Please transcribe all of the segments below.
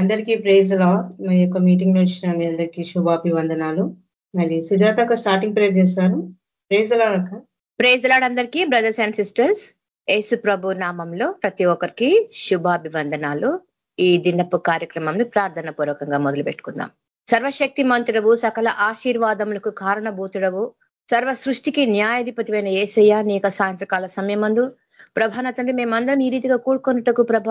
అందరికీ ప్రేజ్ లా మీ యొక్క మీటింగ్ వచ్చిన మీ అందరికీ శుభాభివందనాలు. మరి సుజాత స్టార్టింగ్ ప్రేర్ చేస్తారు. ప్రేజ్ లాడక ప్రేజ్ లాడ్ అందరికీ బ్రదర్స్ అండ్ సిస్టర్స్ యేసు ప్రభు నామంలో ప్రతి ఒక్కరికి శుభాభివందనాలు. ఈ దినపు కార్యక్రమంని ప్రార్థన పూర్వకంగా మొదలు పెట్టుకుందాం. సర్వశక్తి మంత్రుడవు సకల ఆశీర్వాదములకు కారణభూతుడవు. సర్వ సృష్టికి న్యాయాధిపతివైన ఏసయ్య నీ యొక్క సాయంత్రకాల సమయమందు. ప్రభా నా తండ్రి మేమందరం ఈ రీతిగా కూడుకొనుటకు ప్రభ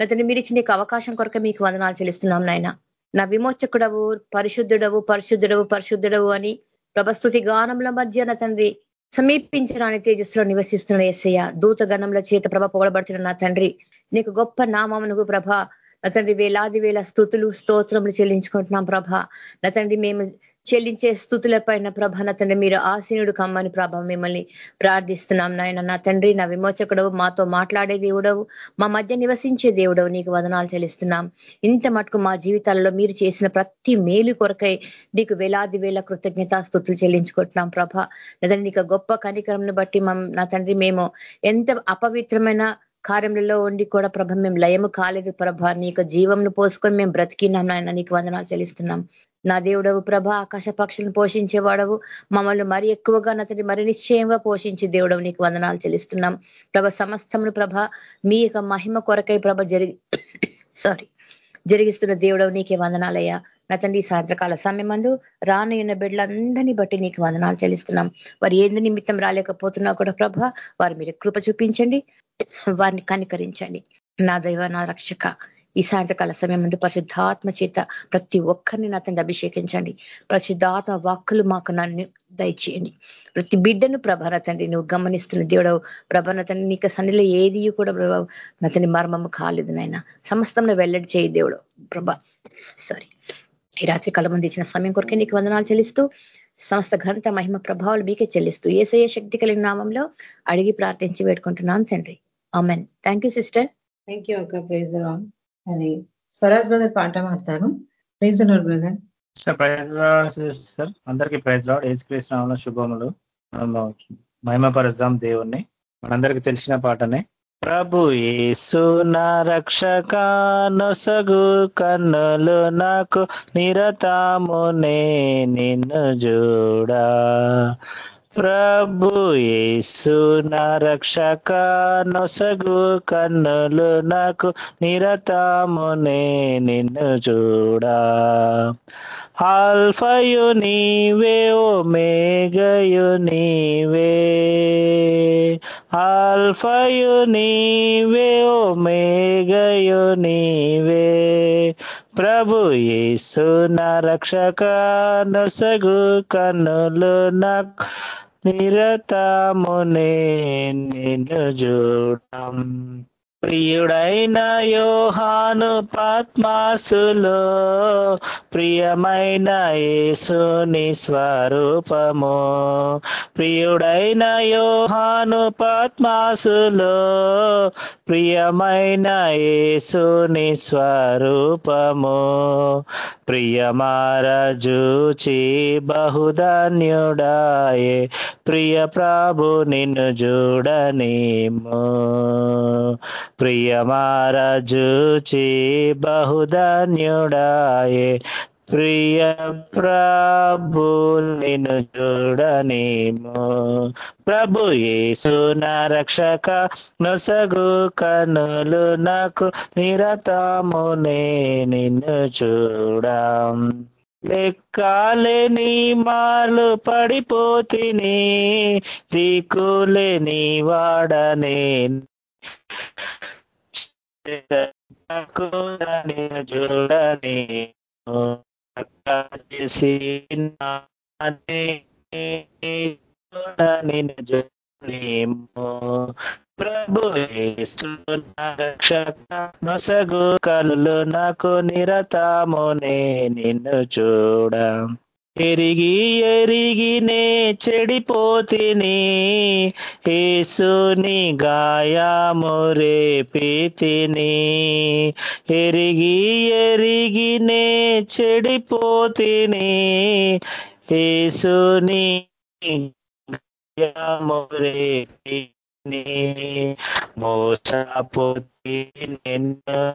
లేదంటే మీరు ఇచ్చిన అవకాశం కొరకు మీకు వందనాలు చెల్లిస్తున్నాం నాయన. నా విమోచకుడవు పరిశుద్ధుడవు పరిశుద్ధుడవు పరిశుద్ధుడవు అని ప్రభస్తుతి గానముల మధ్య నా తండ్రి సమీపించరాని తేజస్సులో నివసిస్తున్న ఎస్సయ్య దూత గణంల చేత ప్రభ పొగడబడుతున్న నా తండ్రి. నీకు గొప్ప నామమునకు ప్రభ. నా తండ్రి వేలాది వేల స్థుతులు స్తోత్రములు చెల్లించుకుంటున్నాం ప్రభ. నా తండ్రి మేము చెల్లించే స్థుతుల పైన ప్రభ నా తండ్రి మీరు ఆసీనుడు కమ్మని ప్రభ మిమ్మల్ని ప్రార్థిస్తున్నాం నాయన. నా తండ్రి నా విమోచకుడవు మాతో మాట్లాడే దేవుడవు మా మధ్య నివసించే దేవుడవు నీకు వదనాలు చెల్లిస్తున్నాం. ఇంత మటుకు మా జీవితాలలో మీరు చేసిన ప్రతి మేలు కొరకై నీకు వేలాది వేల కృతజ్ఞతా స్థుతులు చెల్లించుకుంటున్నాం ప్రభ. నా తండ్రి నీకు గొప్ప కనికరంను బట్టి నా తండ్రి మేము ఎంత అపవిత్రమైన కార్యములలో ఉండి కూడా ప్రభ మేము లయము కాలేదు ప్రభ. నీకు జీవంను పోసుకొని మేము బ్రతికినాం నాయన నీకు వందనాలు చెల్లిస్తున్నాం. నా దేవుడవు ప్రభ ఆకాశ పక్షులను పోషించేవాడవు. మమ్మల్ని మరి ఎక్కువగా నతని మరి నిశ్చయంగా పోషించి దేవుడవు నీకు వందనాలు చెల్లిస్తున్నాం. ప్రభ సమస్తమును ప్రభ మీ యొక్క మహిమ కొరకై ప్రభ జరిగి సారీ జరిగిస్తున్న దేవుడవు నీకే వందనాలయ్యా. నా తండ్రి సాయంత్రకాల సమయమందు రానున్న బిడ్డలందరినీ బట్టి నీకు వందనాలు చెల్లిస్తున్నాం. వారు ఏంది నిమిత్తం రాలేకపోతున్నా కూడా ప్రభ వారు మీరు కృప చూపించండి వారిని కనికరించండి. నా దైవ నా రక్షక ఈ సాయంత్రకాల సమయం ముందు పరిశుద్ధాత్మ చేత ప్రతి ఒక్కరిని నా తండ్రి అభిషేకించండి. పరిశుద్ధాత్మ వాక్కులు మాకు నన్ను దయచేయండి. ప్రతి బిడ్డను ప్రభాన తండ్రి నువ్వు గమనిస్తున్న దేవుడవు ప్రభాన తండ్రి నీకు సన్నిలో ఏది కూడా ప్రభావ నతని మర్మము కాలేదు నాయన. సమస్తంలో వెల్లడి చేయి దేవుడు ప్రభ. సారీ ఈ రాత్రి కళ మంది ఇచ్చిన సమయం కొరకే నీకు వందనాలు చెల్లిస్తూ సమస్త ఘనత మహిమ ప్రభావాలు మీకే చెల్లిస్తూ ఏసయ శక్తి కలిగిన నామంలో అడిగి ప్రార్థించి వేడుకుంటున్నాం తండ్రి. Amen thank you sister thank you అక్క. ప్రైజ్ అని స్వరాజ్ బ్రదర్ పాట మాడతారు ప్రైజ్ బ్రదర్. సార్ అందరికీ ప్రైజ్ రాడ్ ఏజ్ కృష్ణ శుభములు. మహిమపరుద్దాం దేవుణ్ణి. మనందరికీ తెలిసిన పాటనే. ప్రభు యేసు నా రక్షక నొసగు కన్నులు నాకు నిరతామునే నిన్ను చూడా ప్రభు యేసు నా రక్షక నొసగు కన్నులు నాకు నిరతామునే నిన్ను చూడా. ఆల్ఫయు నీవే ఓ మేఘయు నీవే. ఆల్ఫయు నీవే ఓ మేఘయు నీవే. ప్రభు యేసు నా రక్షక నొసగు కన్నులు నా నిరతమునే నిన్ను చూడం ప్రియుడైన యోహాను పాత్మాసులో ప్రియమైన యేసుని స్వరూపము. ప్రియుడైన యోహాను పాత్మాసులో ప్రియమైన యేసుని స్వరూపము. ప్రియమారజూచి బహుధాన్యుడాయే ప్రియ ప్రభు నిన్ను చూడనేమో ప్రియమారజూచి బహుధన్యుడాయే. ప్రియ ప్రభు నిన్ను చూడనేమో. ప్రభు యేసు నా రక్షక నొసగు కనులు నాకు నిరతమునే నిన్ను చూడం. లెక్కాలేని మార్లు పడిపోతిని దిక్కులేని వాడనే చూడని చేసి ప్రభు రక్షక నొసగు కళ్ళు నాకు నిరతమునే నిన్ను చూడ ఎరిగి ఎరిగి నే చెడిపోతిని. ఏసుని గాయాము రేపితిని. ఎరిగి ఎరిగి నే చెడిపోతిని. ఏసుని గాయాము రేపిని మోసపోతి నిన్న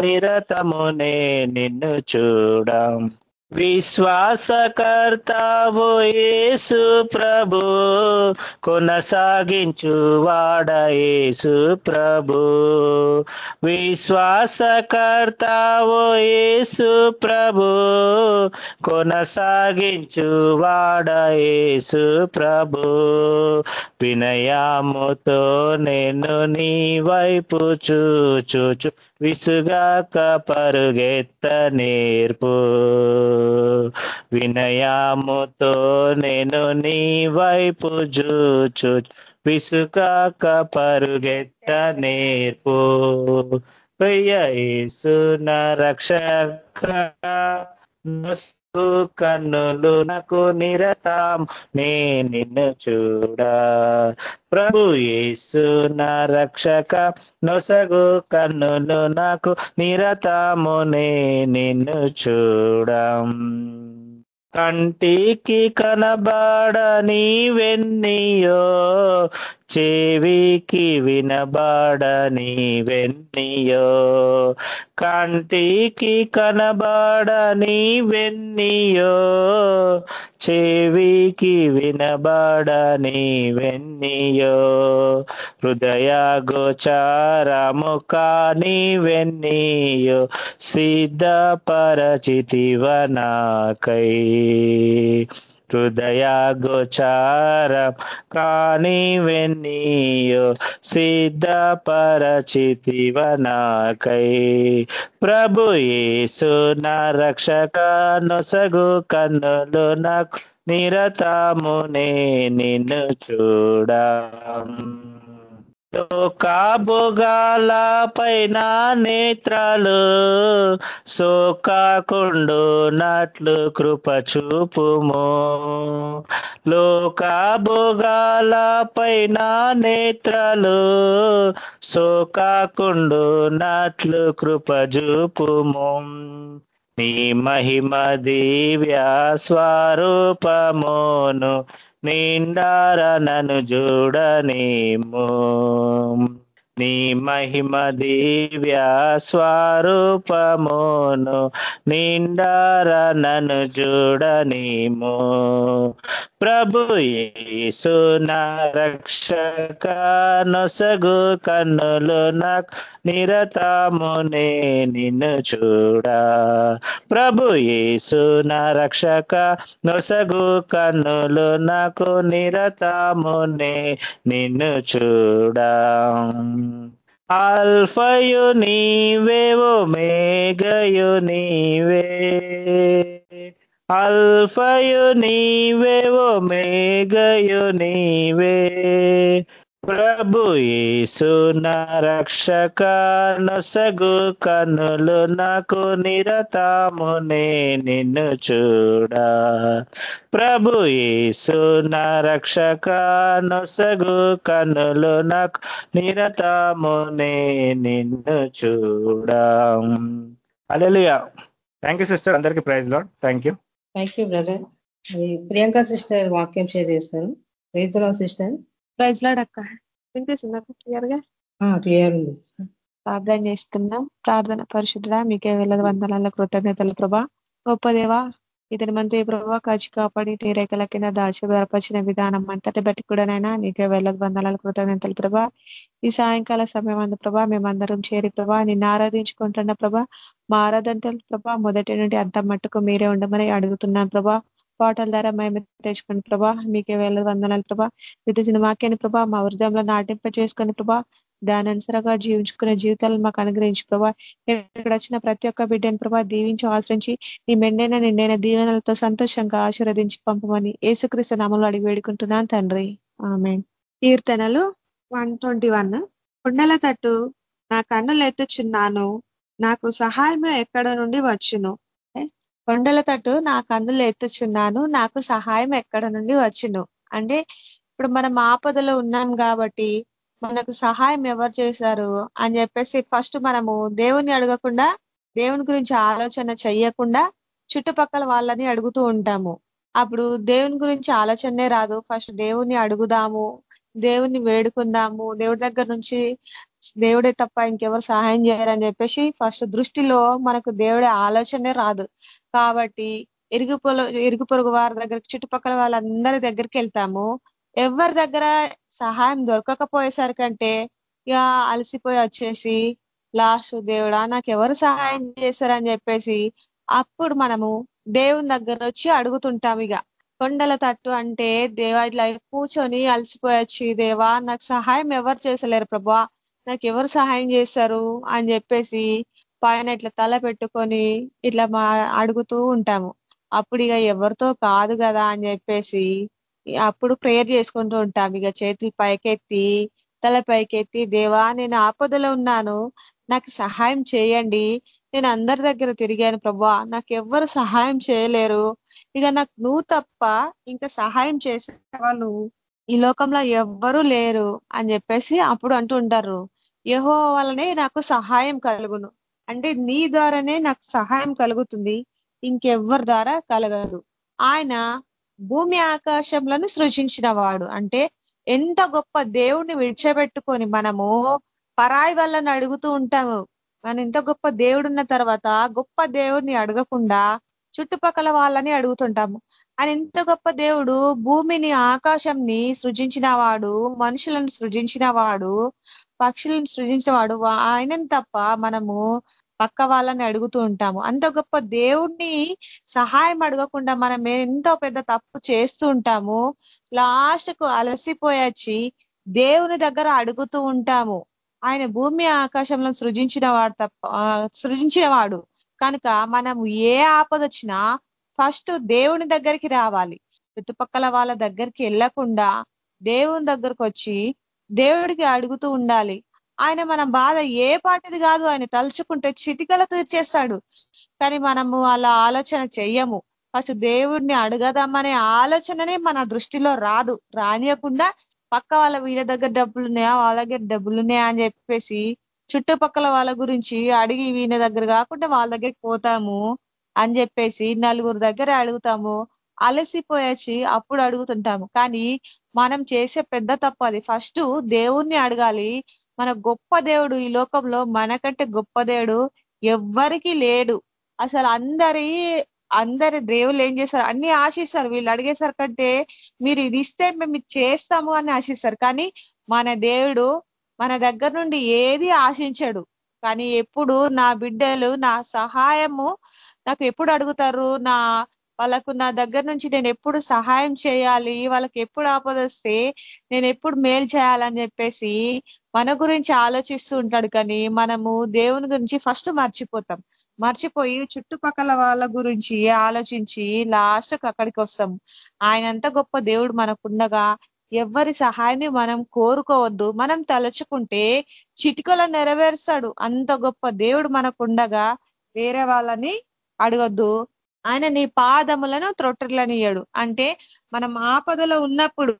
నిరతమునే నిన్ను చూడం. విశ్వాసకర్తావు యేసు ప్రభు కొనసాగించు వాడ యేసు ప్రభు. విశ్వాసకర్తావు యేసు ప్రభు కొనసాగించు వాడ యేసు ప్రభు. వినయాముతో నేను నీ వైపు చూచు విసుగాక పరుగెత్త నేర్పు. వినయాముతో నేను నీ వైపు చూచు. విసుగాక పరుగెత్త నేర్పు. ప్రియ ప్రియసున రక్షక కన్నులు నాకు నిరతాం. నే నిన్ను చూడా. ప్రభు యేసు నా రక్షక నొసగు కన్నులు నాకు నిరతాము. నే నిన్ను చూడం. కంటికి కనబడని వెన్నీయో చెవికి వినబడని వెన్నియో కంటికి కనబడని వెన్నియో చెవికి వినబడని వెన్నియో హృదయ గోచారము కాని వెన్నీయో సిద్ధపరచితివనాకై హృదయ గోచారం కాని వెన్నీయో సిద్ధపరచితివనాకై ప్రభు యేసు నా రక్షక నొసగు కన్నులు నాకు నిరతమునే నిన్ను చూడా. లోకాభోగాల పైన నేత్రాలు సోకాకుండునట్లు కృప చూపుము. లోకాభోగాల పైన నేత్రాలు సోకాకుండునట్లు కృప చూపుము. నీ మహిమ దివ్య స్వరూపమును నిండార నన్ను చూడనేమో నీ మహిమ దివ్య స్వరూపమును నిండార నన్ను చూడనేమో ప్రభు యేసు నా రక్షక నొసగు కన్నులు నాకు నిరతమునే నిన్ను చూడా. ప్రభు యేసు నా రక్షక నొసగు కన్నులు నాకు నిరతమునే నిన్ను చూడా. ఆల్ఫయు నీవేవో మేఘయు నీవే. అల్ఫయు నీవేవో మేఘయు నీవే. ప్రభు యేసు రక్షక నొసగు కనులు నాకు నిరతమునే నిన్ను చూడ. ప్రభు యేసు రక్షక నొసగు కనులు నాకు నిరతమునే నిన్ను చూడా. అలెలుయా థ్యాంక్ యూ సిస్టర్ అందరికీ praise lord thank you thank you brother Priyanka sister వాక్యం షేర్ చేస్తాను. సిస్టర్. ప్రైజ్ లాడ్ అక్క? వినిపిస్తుందా క్లియర్గా క్లియర్ ప్రార్థన చేస్తున్నాం. ప్రార్థన పరిశుద్ధ మీకే వెళ్ళదు వందనాల కృతజ్ఞతలు ప్రభా. గొప్ప దేవా ఇతని మంది ప్రభావ కాచి కాపాడి రేఖల కింద దాచి బలపరిచిన విధానం అంతటి బట్టి కూడానైనా నీకే వెళ్ళదు వందనాల కృతజ్ఞతలు ప్రభా. ఈ సాయంకాల సమయం అందు ప్రభా మేమందరం చేరి ప్రభా నిన్ను ఆరాధించుకుంటున్న ప్రభా మా ఆరాధంటలు ప్రభా మొదటి నుండి అంత మట్టుకు మీరే ఉండమని అడుగుతున్నాం ప్రభా. పాటల ద్వారా మేము తెచ్చుకుని ప్రభా. మీకే వేల వందనాలు ప్రభా. విధించిన వాక్యాన్ని ప్రభా మా వృద్ధంలో నాటింప చేసుకుని ప్రభా దాని అనుసరంగా జీవించుకునే జీవితాలను మాకు అనుగ్రహించి ప్రభా. ఇక్కడ వచ్చిన ప్రతి ఒక్క బిడ్డని ప్రభా దీవించి ఆశ్రయించి నీ మెండైన నిండైన దీవెనలతో సంతోషంగా ఆశీర్వదించి పంపమని ఏసుక్రీస్తు నామంలో అడిగి వేడుకుంటున్నాను తండ్రి. ఆమె కీర్తనలు వన్ ట్వంటీ వన్. కుండల తట్టు నా కన్నులు ఎత్తుచున్నాను నాకు సహాయం ఎక్కడ నుండి వచ్చును? కొండల తట్టు నా కన్నులు ఎత్తుచున్నాను. నాకు సహాయం ఎక్కడ నుండి వచ్చును? అంటే ఇప్పుడు మనం ఆపదలో ఉన్నాం కాబట్టి మనకు సహాయం ఎవరు చేశారు అని చెప్పేసి ఫస్ట్ మనము దేవుని అడగకుండా దేవుని గురించి ఆలోచన చెయ్యకుండా చుట్టుపక్కల వాళ్ళని అడుగుతూ ఉంటాము. అప్పుడు దేవుని గురించి ఆలోచనే రాదు. ఫస్ట్ దేవుని అడుగుదాము దేవుని వేడుకుందాము దేవుడి దగ్గర నుంచి దేవుడే తప్ప ఇంకెవరు సహాయం చేయరని చెప్పేసి ఫస్ట్ దృష్టిలో మనకు దేవుడే ఆలోచనే రాదు. కాబట్టి ఇరుగు ఇరుగు పొరుగు వారి దగ్గర చుట్టుపక్కల వాళ్ళందరి దగ్గరికి వెళ్తాము. ఎవరి దగ్గర సహాయం దొరకకపోయేసరికంటే ఇక అలసిపోయి వచ్చేసి లాస్ట్ దేవుడా నాకు ఎవరు సహాయం చేశారని చెప్పేసి అప్పుడు మనము దేవుని దగ్గర వచ్చి అడుగుతుంటాం ఇక కొండల తట్టు అంటే దేవా ఇట్లా కూర్చొని అలసిపోయొచ్చి దేవా నాకు సహాయం ఎవరు చేసలేరు ప్రభా. నాకు ఎవరు సహాయం చేశారు అని చెప్పేసి పైన ఇట్లా తల పెట్టుకొని ఇట్లా మా అడుగుతూ ఉంటాము. అప్పుడు ఇక ఎవరితో కాదు కదా అని చెప్పేసి అప్పుడు ప్రేయర్ చేసుకుంటూ ఉంటాం ఇక చేతులు పైకెత్తి తల పైకెత్తి దేవా నేను ఆపదలో ఉన్నాను. నాకు సహాయం చేయండి. నేను అందరి దగ్గర తిరిగాను ప్రభా. నాకు ఎవ్వరు సహాయం చేయలేరు. ఇక నాకు నువ్వు తప్ప ఇంకా సహాయం చేసే వాళ్ళు ఈ లోకంలో ఎవ్వరూ లేరు అని చెప్పేసి అప్పుడు అంటుంటారు యహో వల్లనే నాకు సహాయం కలుగును. అంటే నీ ద్వారానే నాకు సహాయం కలుగుతుంది. ఇంకెవ్వరి ద్వారా కలగదు. ఆయన భూమి ఆకాశంలను సృజించిన వాడు అంటే ఎంత గొప్ప దేవుణ్ణి విడిచిపెట్టుకొని మనము పరాయి వల్లని అడుగుతూ ఉంటాము. మనం ఎంత గొప్ప దేవుడున్న తర్వాత గొప్ప దేవుడిని అడగకుండా చుట్టుపక్కల వాళ్ళని అడుగుతుంటాము. ఆయన ఎంత గొప్ప దేవుడు భూమిని ఆకాశంని సృజించిన వాడు మనుషులను సృజించిన వాడు పక్షులను సృజించిన వాడు ఆయనని తప్ప మనము పక్క వాళ్ళని అడుగుతూ ఉంటాము. అంత గొప్ప దేవుణ్ణి సహాయం అడగకుండా మనం ఎంతో పెద్ద తప్పు చేస్తూ ఉంటాము. లాస్ట్కు అలసిపోయాచి దేవుని దగ్గర అడుగుతూ ఉంటాము. ఆయన భూమి ఆకాశంలో సృజించిన వాడు తప్ప సృజించిన వాడు కనుక మనం ఏ ఆపద వచ్చినా ఫస్ట్ దేవుని దగ్గరికి రావాలి. చుట్టుపక్కల వాళ్ళ దగ్గరికి వెళ్ళకుండా దేవుని దగ్గరకు వచ్చి దేవుడికి అడుగుతూ ఉండాలి. ఆయన మన బాధ ఏ పాటిది కాదు. ఆయన తలుచుకుంటే చిటికల తీర్చేస్తాడు. కానీ మనము అలా ఆలోచన చెయ్యము. ఫస్ట్ దేవుడిని అడగదామనే ఆలోచననే మన దృష్టిలో రాదు. రానియకుండా పక్క వాళ్ళ వీళ్ళ దగ్గర డబ్బులున్నాయా వాళ్ళ దగ్గర డబ్బులున్నాయా అని చెప్పేసి చుట్టుపక్కల వాళ్ళ గురించి అడిగి వీళ్ళ దగ్గర కాకుండా వాళ్ళ దగ్గరికి పోతాము. అని చెప్పేసి నలుగురు దగ్గర అడుగుతాము. అలసిపోయేసి అప్పుడు అడుగుతుంటాము. కానీ మనం చేసే పెద్ద తప్పు అది. ఫస్ట్ దేవుణ్ణి అడగాలి. మన గొప్ప దేవుడు ఈ లోకంలో మనకంటే గొప్ప దేవుడు ఎవ్వరికి లేడు. అసలు అందరి అందరి దేవుళ్ళు ఏం చేస్తారు? అన్ని ఆశిస్తారు. వీళ్ళు అడిగేసరి కంటే మీరు ఇది ఇస్తే మేము చేస్తాము అని ఆశిస్తారు. కానీ మన దేవుడు మన దగ్గర నుండి ఏది ఆశించడు. కానీ ఎప్పుడు నా బిడ్డలు నా సహాయము నాకు ఎప్పుడు అడుగుతారు? నా వాళ్ళకు నా దగ్గర నుంచి నేను ఎప్పుడు సహాయం చేయాలి? వాళ్ళకి ఎప్పుడు ఆపదొస్తే నేను ఎప్పుడు మేలు చేయాలని చెప్పేసి మన గురించి ఆలోచిస్తూ ఉంటాడు కానీ మనము దేవుని గురించి ఫస్ట్ మర్చిపోతాం. మర్చిపోయి చుట్టుపక్కల వాళ్ళ గురించి ఆలోచించి లాస్ట్కి అక్కడికి వస్తాం. ఆయన అంత గొప్ప దేవుడు మనకుండగా ఎవరి సహాయాన్ని మనం కోరుకోవద్దు. మనం తలుచుకుంటే చిటికలో నెరవేరుస్తాడు. అంత గొప్ప దేవుడు మనకుండగా వేరే వాళ్ళని అడగొద్దు. ఆయన నీ పాదములను త్రొట్టర్లనియడు అంటే మనం ఆపదలో ఉన్నప్పుడు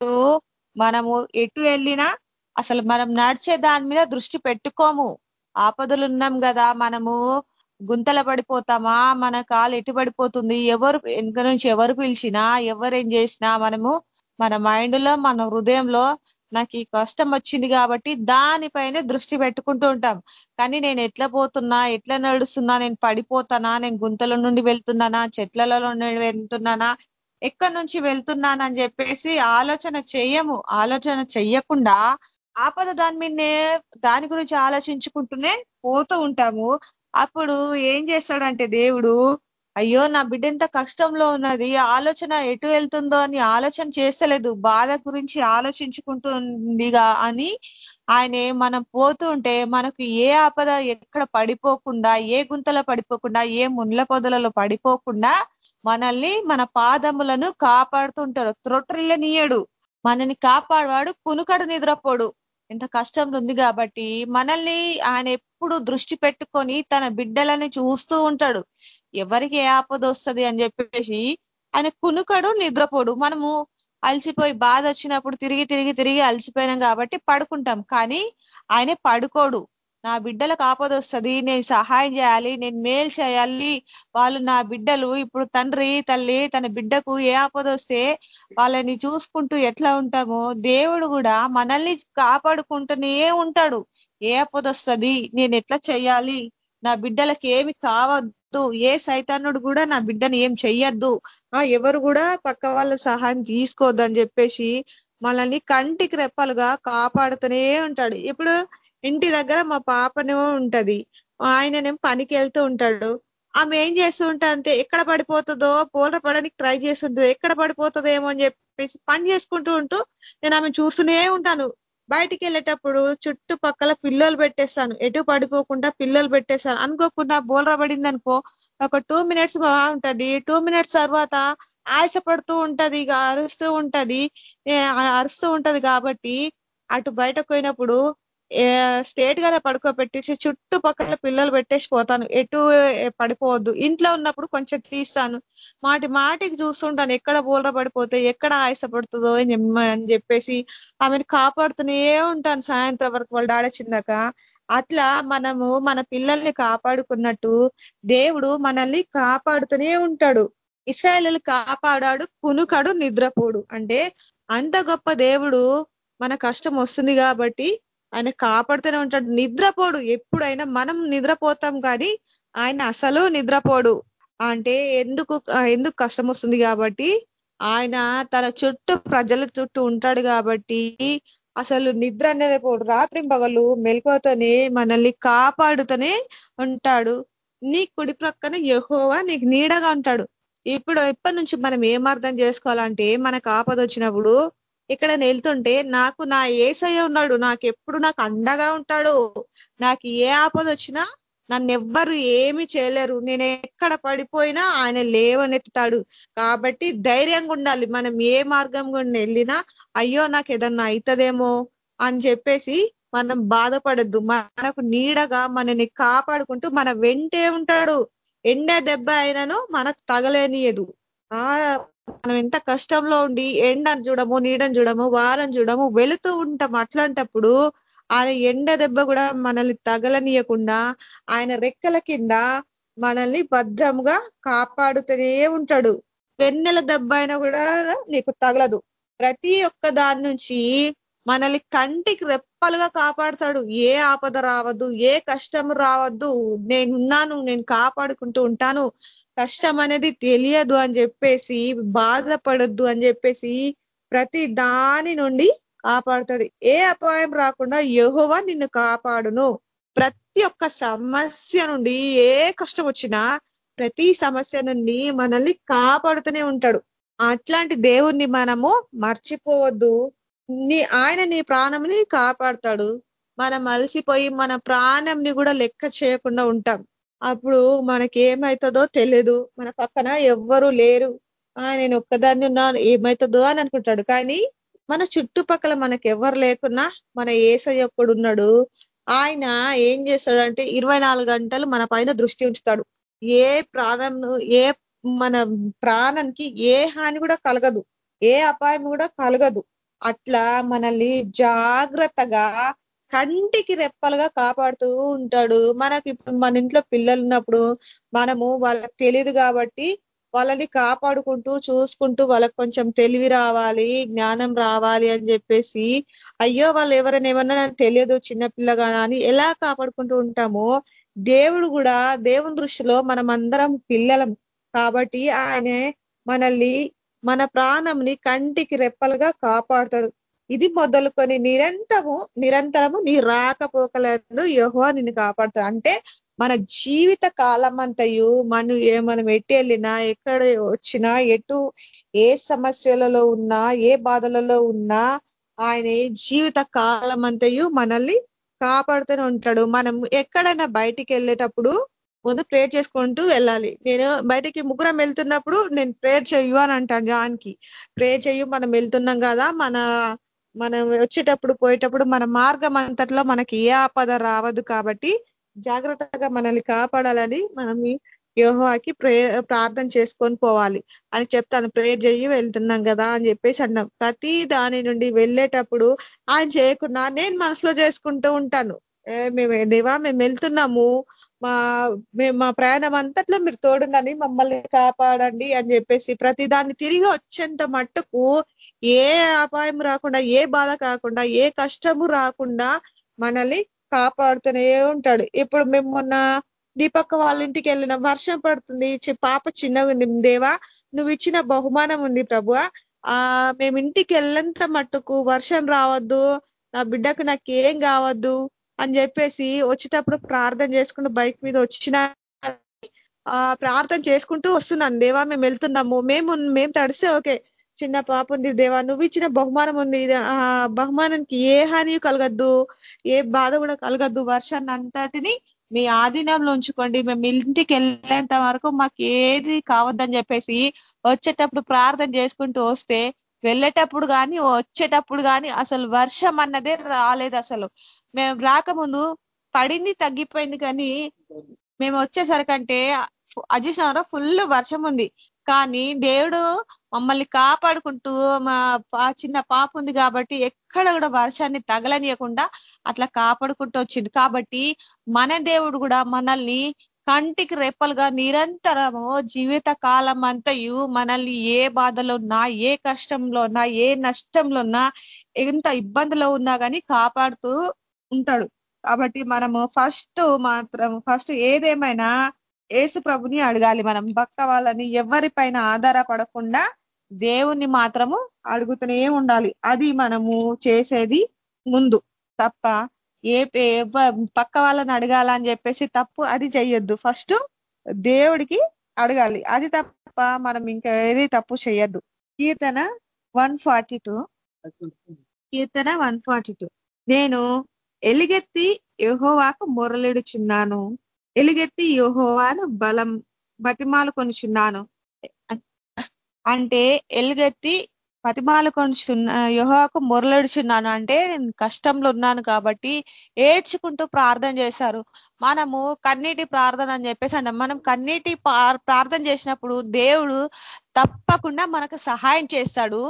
మనము ఎటు వెళ్ళినా అసలు మనం నడిచే దాని మీద దృష్టి పెట్టుకోము. ఆపదలు ఉన్నాం కదా మనము గుంతల పడిపోతామా మన కాలు ఎటు పడిపోతుంది ఎవరు వెనుక నుంచి ఎవరు పిలిచినా ఎవరేం చేసినా మనము మన మైండ్లో మన హృదయంలో నాకు ఈ కష్టం వచ్చింది కాబట్టి దానిపైనే దృష్టి పెట్టుకుంటూ ఉంటాం. కానీ నేను ఎట్లా పోతున్నా ఎట్లా నడుస్తున్నా నేను పడిపోతానా నేను గుంతల నుండి వెళ్తున్నానా చెట్లలో నుండి వెళ్తున్నానా ఎక్కడి నుంచి వెళ్తున్నానని చెప్పేసి ఆలోచన చెయ్యము ఆలోచన చెయ్యకుండా ఆపద దాని మీదనే దాని గురించి ఆలోచించుకుంటూనే పోతూ ఉంటాము. అప్పుడు ఏం చేస్తాడంటే దేవుడు అయ్యో నా బిడ్డ ఎంత కష్టంలో ఉన్నది. ఆలోచన ఎటు వెళ్తుందో అని ఆలోచన చేస్తలేదు. బాధ గురించి ఆలోచించుకుంటుందిగా అని ఆయన మనం పోతూ మనకు ఏ ఆపద ఎక్కడ పడిపోకుండా ఏ గుంతలో పడిపోకుండా ఏ ముండ్ల పొదలలో పడిపోకుండా మనల్ని మన పాదములను కాపాడుతుంటాడు. త్రొట్రిల్లనీయడు మనని కాపాడవాడు కునుకడు నిద్రపోడు. ఎంత కష్టంలో ఉంది కాబట్టి మనల్ని ఆయన ఎప్పుడు దృష్టి పెట్టుకొని తన బిడ్డలని చూస్తూ ఉంటాడు. ఎవరికి ఏ ఆపద వస్తుంది అని చెప్పేసి ఆయన కునుకడు నిద్రపోడు. మనము అలసిపోయి బాధ వచ్చినప్పుడు తిరిగి తిరిగి తిరిగి అలసిపోయినాం కాబట్టి పడుకుంటాం. కానీ ఆయనే పడుకోడు. నా బిడ్డలకు ఆపద వస్తుంది నేను సహాయం చేయాలి నేను మేలు చేయాలి. వాళ్ళు నా బిడ్డలు ఇప్పుడు తండ్రి తల్లి తన బిడ్డకు ఏ ఆపద వస్తే వాళ్ళని చూసుకుంటూ ఎట్లా ఉంటామో దేవుడు కూడా మనల్ని కాపాడుకుంటూనే ఉంటాడు. ఏ ఆపద వస్తుంది నేను ఎట్లా చేయాలి? నా బిడ్డలకు ఏమి కావద్దు ఏ సైతానుడు కూడా నా బిడ్డను ఏం చెయ్యొద్దు. ఎవరు కూడా పక్క వాళ్ళ సహాయం తీసుకోవద్దు అని చెప్పేసి మనల్ని కంటికి రెప్పలుగా కాపాడుతూనే ఉంటాడు. ఇప్పుడు ఇంటి దగ్గర మా పాపనేమో ఉంటది. ఆయననేమో పనికి వెళ్తూ ఉంటాడు. ఆమె ఏం చేస్తూ ఉంటా అంటే ఎక్కడ పడిపోతుందో పోలర పడడానికి ట్రై చేస్తుంటుంది. ఎక్కడ పడిపోతుందో ఏమో అని చెప్పేసి పని చేసుకుంటూ ఉంటూ నేను ఆమె చూస్తూనే ఉంటాను. బయటికి వెళ్ళేటప్పుడు చుట్టుపక్కల పిల్లలు పెట్టేస్తాను. ఎటు పడిపోకుండా పిల్లలు పెట్టేస్తాను. అనుకోకుండా బోల్రా పడింది అనుకో ఒక టూ మినిట్స్ బాగుంటది టూ మినిట్స్ తర్వాత ఆశపడుతూ ఉంటది ఇక అరుస్తూ ఉంటది. అరుస్తూ ఉంటది కాబట్టి అటు బయటకు పోయినప్పుడు స్టేట్ గానే పడుకోబెట్టేసి చుట్టుపక్కల పిల్లలు పెట్టేసి పోతాను. ఎటు పడిపోవద్దు. ఇంట్లో ఉన్నప్పుడు కొంచెం తీస్తాను. మాటి మాటికి చూస్తుంటాను. ఎక్కడ బోల్ర పడిపోతే ఎక్కడ ఆయాసపడుతుందో అని చెప్పేసి ఆమెను కాపాడుతూనే ఉంటాను సాయంత్రం వరకు వాళ్ళు ఆడొచ్చిందాక అట్లా మనము మన పిల్లల్ని కాపాడుకున్నట్టు దేవుడు మనల్ని కాపాడుతూనే ఉంటాడు. ఇస్రాయలు కాపాడాడు కునుకడు నిద్రపోడు. అంటే అంత గొప్ప దేవుడు మన కష్టం వస్తుంది కాబట్టి ఆయన కాపాడుతూనే ఉంటాడు. నిద్రపోడు. ఎప్పుడైనా మనం నిద్రపోతాం కానీ ఆయన అసలు నిద్రపోడు. అంటే ఎందుకు ఎందుకు కష్టం వస్తుంది కాబట్టి ఆయన తన చుట్టూ ప్రజల చుట్టూ ఉంటాడు కాబట్టి అసలు నిద్ర అనేది పోడు. రాత్రి పగలు మెలకువతోనే మనల్ని కాపాడుతూనే ఉంటాడు. నీ కుడి ప్రక్కన యహోవా నీకు నీడగా ఉంటాడు. ఇప్పుడు ఎప్పటి నుంచి మనం ఏం అర్థం చేసుకోవాలంటే మనకు ఆపద వచ్చినప్పుడు ఇక్కడ వెళ్తుంటే నాకు నా ఏసయ్య ఉన్నాడు. నాకు ఎప్పుడు నాకు అండగా ఉంటాడు నాకు ఏ ఆపద వచ్చినా నన్ను ఎవ్వరు ఏమి చేయలేరు. నేను ఎక్కడ పడిపోయినా ఆయన లేవనెత్తుతాడు. కాబట్టి ధైర్యంగా ఉండాలి. మనం ఏ మార్గం గుండా వెళ్ళినా అయ్యో నాకు ఏదన్నా అవుతుందేమో అని చెప్పేసి మనం బాధపడద్దు. మనకు నీడగా మనని కాపాడుకుంటూ మన వెంటే ఉంటాడు. ఎండ దెబ్బ అయినను మనకు తగలేనియదు. ఆ మనం ఎంత కష్టంలో ఉండి ఎండను చూడము నీడను చూడము వారం చూడము వెళుతూ ఉంటాం అట్లాంటప్పుడు ఆయన ఎండ దెబ్బ కూడా మనల్ని తగలనీయకుండా ఆయన రెక్కల కింద మనల్ని భద్రముగా కాపాడుతూనే ఉంటాడు. వెన్నెల దెబ్బ అయినా కూడా నీకు తగలదు. ప్రతి ఒక్క దాని నుంచి మనల్ని కంటికి రెప్పలుగా కాపాడుతాడు. ఏ ఆపద రావద్దు ఏ కష్టం రావద్దు. నేనున్నాను నేను కాపాడుకుంటూ ఉంటాను. కష్టం అనేది తెలియదు అని చెప్పేసి బాధపడద్దు అని చెప్పేసి ప్రతి దాని నుండి కాపాడుతాడు. ఏ అపాయం రాకుండా యహోవా నిన్ను కాపాడును. ప్రతి ఒక్క సమస్య నుండి ఏ కష్టం వచ్చినా ప్రతి సమస్య నుండి మనల్ని కాపాడుతూనే ఉంటాడు. అట్లాంటి దేవుణ్ణి మనము మర్చిపోవద్దు. నీ ఆయన నీ ప్రాణంని కాపాడతాడు. మనం అలసిపోయి మన ప్రాణంని కూడా లెక్క చేయకుండా ఉంటాం. అప్పుడు మనకి ఏమవుతుందో తెలియదు మన పక్కన ఎవ్వరు లేరు. నేను ఒక్కదాన్ని ఉన్నాను. ఏమవుతుందో అని అనుకుంటాడు. కానీ మన చుట్టుపక్కల మనకి ఎవరు లేకున్నా మన ఏసయ్య ఉన్నాడు ఆయన ఏం చేస్తాడంటే ఇరవై గంటలు మన పైన దృష్టి ఉంచుతాడు. ఏ ప్రాణం ఏ మన ప్రాణానికి ఏ హాని కూడా కలగదు. ఏ అపాయం కూడా కలగదు. అట్లా మనల్ని జాగ్రత్తగా కంటికి రెప్పలుగా కాపాడుతూ ఉంటాడు. మనకి ఇప్పుడు మన ఇంట్లో పిల్లలు ఉన్నప్పుడు మనము వాళ్ళకి తెలియదు కాబట్టి వాళ్ళని కాపాడుకుంటూ చూసుకుంటూ వాళ్ళకి కొంచెం తెలివి రావాలి జ్ఞానం రావాలి అని చెప్పేసి అయ్యో వాళ్ళు ఎవరైనా ఏమన్నా నాకు తెలియదు చిన్నపిల్లగా అని ఎలా కాపాడుకుంటూ ఉంటామో దేవుడు కూడా దేవుని దృష్టిలో మనం అందరం పిల్లలం కాబట్టి ఆయనే మనల్ని మన ప్రాణంని కంటికి రెప్పలుగా కాపాడుతాడు. ఇది మొదలుకొని నిరంతరము నిరంతరము నీ రాకపోకలేదు యహో నిన్ను కాపాడుతాడు. అంటే మన జీవిత కాలం అంతయు మనం ఏ మనం ఎట్టి వెళ్ళినా ఎక్కడ వచ్చినా ఎటు ఏ సమస్యలలో ఉన్నా ఏ బాధలలో ఉన్నా ఆయన జీవిత కాలం అంతయు మనల్ని కాపాడుతూనే ఉంటాడు. మనం ఎక్కడైనా బయటికి వెళ్ళేటప్పుడు ముందు ప్రేర్ చేసుకుంటూ వెళ్ళాలి. నేను బయటికి ముగ్గురం వెళ్తున్నప్పుడు నేను ప్రేర్ చెయ్యు అని అంటాను జాన్కి. ప్రేర్ చెయ్యు మనం వెళ్తున్నాం కదా మన మనం వచ్చేటప్పుడు పోయేటప్పుడు మన మార్గం అంతట్లో మనకి ఏ ఆపద రావద్దు కాబట్టి జాగ్రత్తగా మనల్ని కాపాడాలని మనం యోహాకి ప్రే ప్రార్థన చేసుకొని పోవాలి. అని చెప్తాను. ప్రేయర్ చెయ్యి వెళ్తున్నాం కదా అని చెప్పేసి అన్నాం. ప్రతి దాని నుండి వెళ్ళేటప్పుడు ఆయన చేయకున్నా నేను మనసులో చేసుకుంటూ ఉంటాను. మేము దేవా మేము వెళ్తున్నాము. మా మేము మా ప్రయాణం అంతట్లో మీరు తోడునని మమ్మల్ని కాపాడండి అని చెప్పేసి ప్రతి దాన్ని తిరిగి వచ్చేంత మట్టుకు ఏ అపాయం రాకుండా ఏ బాధ కాకుండా ఏ కష్టము రాకుండా మనల్ని కాపాడుతూనే ఉంటాడు. ఇప్పుడు మేము మొన్న దీపక్క వాళ్ళ ఇంటికి వెళ్ళిన వర్షం పడుతుంది పాప చిన్నగా ఉంది. దేవా నువ్వు ఇచ్చిన బహుమానం ఉంది ప్రభు ఆ మేము ఇంటికి వెళ్ళంత మట్టుకు వర్షం రావద్దు నా బిడ్డకు నాకేం కావద్దు అని చెప్పేసి వచ్చేటప్పుడు ప్రార్థన చేసుకుంటూ బైక్ మీద వచ్చిన ఆ ప్రార్థన చేసుకుంటూ వస్తున్నాను. దేవా మేము వెళ్తున్నాము. మేము మేము తడిస్తే ఓకే. చిన్న పాప ఉంది దేవా నువ్వు ఇచ్చిన బహుమానం ఉంది. ఆ బహుమానానికి ఏ హాని కలగద్దు ఏ బాధ కూడా కలగద్దు. వర్షాన్ని అంతటిని మీ ఆధీనంలో ఉంచుకోండి. మేము ఇంటికి వెళ్ళేంత వరకు మాకు ఏది కావద్దని చెప్పేసి వచ్చేటప్పుడు ప్రార్థన చేసుకుంటూ వస్తే వెళ్ళేటప్పుడు కానీ వచ్చేటప్పుడు కానీ అసలు వర్షం అన్నదే రాలేదు అసలు. మేము రాకముందు పడింది తగ్గిపోయింది కానీ మేము వచ్చేసరికంటే అజీశ్వర ఫుల్ వర్షం ఉంది. కానీ దేవుడు మమ్మల్ని కాపాడుకుంటూ మా చిన్న పాప ఉంది కాబట్టి ఎక్కడ కూడా వర్షాన్ని తగలనియకుండా అట్లా కాపాడుకుంటూ వచ్చింది కాబట్టి మన దేవుడు కూడా మనల్ని కంటికి రెప్పలుగా నిరంతరము జీవిత కాలం అంతయు మనల్ని ఏ బాధలో ఉన్నా ఏ కష్టంలో ఉన్నా ఏ నష్టంలో ఉన్నా ఎంత ఇబ్బందిలో ఉన్నా కానీ కాపాడుతూ ఉంటాడు. కాబట్టి మనము ఫస్ట్ మాత్రం ఫస్ట్ ఏదేమైనా ఏసు ప్రభుని అడగాలి మనం. భక్త వాళ్ళని ఎవరిపైన ఆధారపడకుండా దేవుణ్ణి మాత్రము అడుగుతూనే ఉండాలి. అది మనము చేసేది ముందు తప్ప ఏ పక్క వాళ్ళని అడగాలని చెప్పేసి తప్పు అది చెయ్యొద్దు. ఫస్ట్ దేవుడికి అడగాలి. అది తప్ప మనం ఇంకా ఏది తప్పు చేయొద్దు కీర్తన వన్ కీర్తన వన్ నేను ఎలిగెత్తి యహోవాకు మొరలిడుచున్నాను ఎలిగెత్తి యహోవాను బలం బతిమాలు కొనుచున్నాను అంటే ఎలుగెత్తి బతిమాలు కొనుచున్న యుహోకు మొరలడుచున్నాను అంటే నేను కష్టంలో ఉన్నాను కాబట్టి ఏడ్చుకుంటూ ప్రార్థన చేశారు. మనము కన్నీటి ప్రార్థన అని చెప్పేసి అంటే. మనం కన్నీటి ప్రార్థన చేసినప్పుడు దేవుడు తప్పకుండా మనకు సహాయం చేస్తాడు.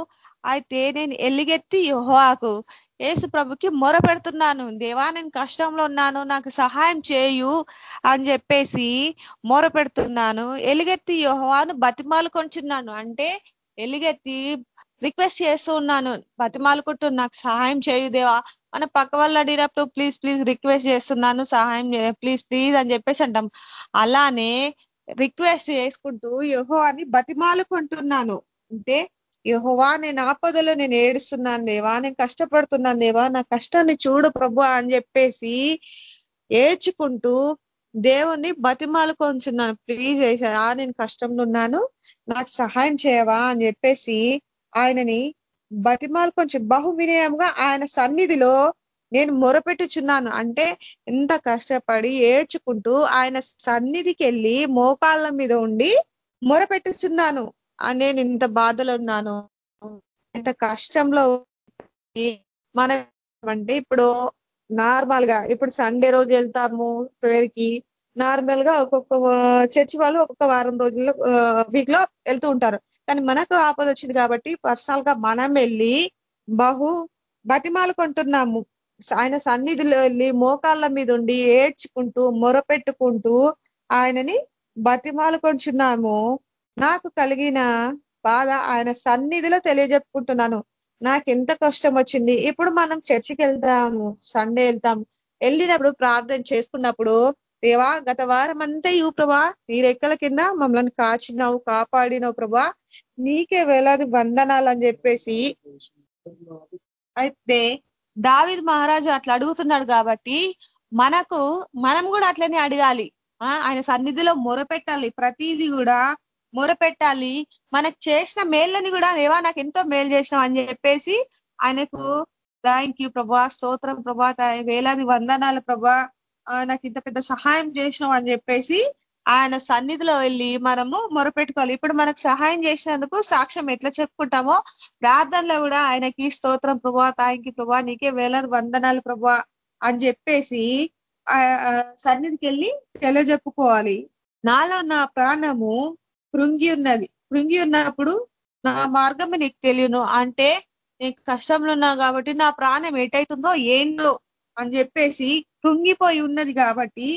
అయితే నేను ఎలిగెత్తి యుహోకు ఏసు ప్రభుకి మొర పెడుతున్నాను. దేవా నేను కష్టంలో ఉన్నాను నాకు సహాయం చేయు అని చెప్పేసి మొర పెడుతున్నాను. ఎలుగెత్తి యోహవాను బతిమాలు కొంచున్నాను అంటే ఎలుగెత్తి రిక్వెస్ట్ చేస్తూ ఉన్నాను. బతిమాలుకుంటూ నాకు సహాయం చేయు దేవా. మన పక్క వాళ్ళు అడిగినప్పుడు ప్లీజ్ ప్లీజ్ రిక్వెస్ట్ చేస్తున్నాను సహాయం ప్లీజ్ ప్లీజ్ అని చెప్పేసి అంటాం. అలానే రిక్వెస్ట్ చేసుకుంటూ యహో అని బతిమాలుకుంటున్నాను. అంటే యహోవా నేను ఆపదలో నేను ఏడుస్తున్నాను దేవా నేను కష్టపడుతున్నాను దేవా నా కష్టాన్ని చూడు ప్రభు అని చెప్పేసి ఏడ్చుకుంటూ దేవుణ్ణి బతిమాలుకుంటున్నాను. ప్లీజ్ వేసా నేను కష్టంలో ఉన్నాను నాకు సహాయం చేయవా అని చెప్పేసి ఆయనని బతిమాలు కొంచెం బహు వినయంగా ఆయన సన్నిధిలో నేను మొరపెట్టుచున్నాను. అంటే ఎంత కష్టపడి ఏడ్చుకుంటూ ఆయన సన్నిధికి వెళ్ళి మోకాళ్ళ మీద ఉండి మొరపెట్టుచున్నాను. నేను ఇంత బాధలో ఉన్నాను ఎంత కష్టంలో మనం అంటే ఇప్పుడు నార్మల్గా ఇప్పుడు సండే రోజు వెళ్తాము ప్రేయర్కి నార్మల్గా ఒక్కొక్క చర్చి వాళ్ళు ఒక్కొక్క వారం రోజుల్లో వీక్లో వెళ్తూ ఉంటారు. కానీ మనకు ఆపద వచ్చింది కాబట్టి పర్సనల్గా మనం వెళ్ళి బహు బతిమాలు కొంటున్నాము. ఆయన సన్నిధిలో వెళ్ళి మోకాళ్ళ మీద ఉండి ఏడ్చుకుంటూ మొరపెట్టుకుంటూ ఆయనని బతిమాలు కొంటున్నాము. నాకు కలిగిన బాధ ఆయన సన్నిధిలో తెలియజెప్పుకుంటున్నాను. నాకు ఎంత కష్టం వచ్చింది. ఇప్పుడు మనం చర్చికి వెళ్తాము సండే వెళ్తాము. వెళ్ళినప్పుడు ప్రార్థన చేసుకున్నప్పుడు దేవా గత వారం అంతా ఇవు ప్రభా నీ రెక్కల కింద మమ్మల్ని కాచినావు కాపాడినావు ప్రభా. నీకే వేలాది వందనాలు అని చెప్పేసి అయితే దావిద్ మహారాజు అట్లా అడుగుతున్నాడు కాబట్టి మనకు మనం కూడా అట్లనే అడగాలి. ఆయన సన్నిధిలో మొరపెట్టాలి. ప్రతిదీ కూడా మొరపెట్టాలి. మనకు చేసిన మేళ్ళని కూడా దేవా నాకు ఎంతో మేలు చేసినాం అని చెప్పేసి ఆయనకు థ్యాంక్ యూ ప్రభా స్తోత్రం ప్రభా వేలాది వందనాలు ప్రభా. నాకు ఇంత పెద్ద సహాయం చేసినాం అని చెప్పేసి ఆయన సన్నిధిలో వెళ్ళి మనము మొరపెట్టుకోవాలి. ఇప్పుడు మనకు సహాయం చేసినందుకు సాక్ష్యం ఎట్లా చెప్పుకుంటామో ప్రార్థనలో కూడా ఆయనకి స్తోత్రం ప్రభా తాయింకి ప్రభా నీకే వేల వందనాలు ప్రభా అని చెప్పేసి సన్నిధికి వెళ్ళి తెలియజెప్పుకోవాలి. నాలో నా ప్రాణము కృంగి ఉన్నది. కృంగి ఉన్నప్పుడు నా మార్గం నీకు తెలియను. అంటే నీకు కష్టంలో ఉన్నా కాబట్టి నా ప్రాణం ఎటైతుందో ఏందో అని చెప్పేసి కృంగిపోయి ఉన్నది కాబట్టి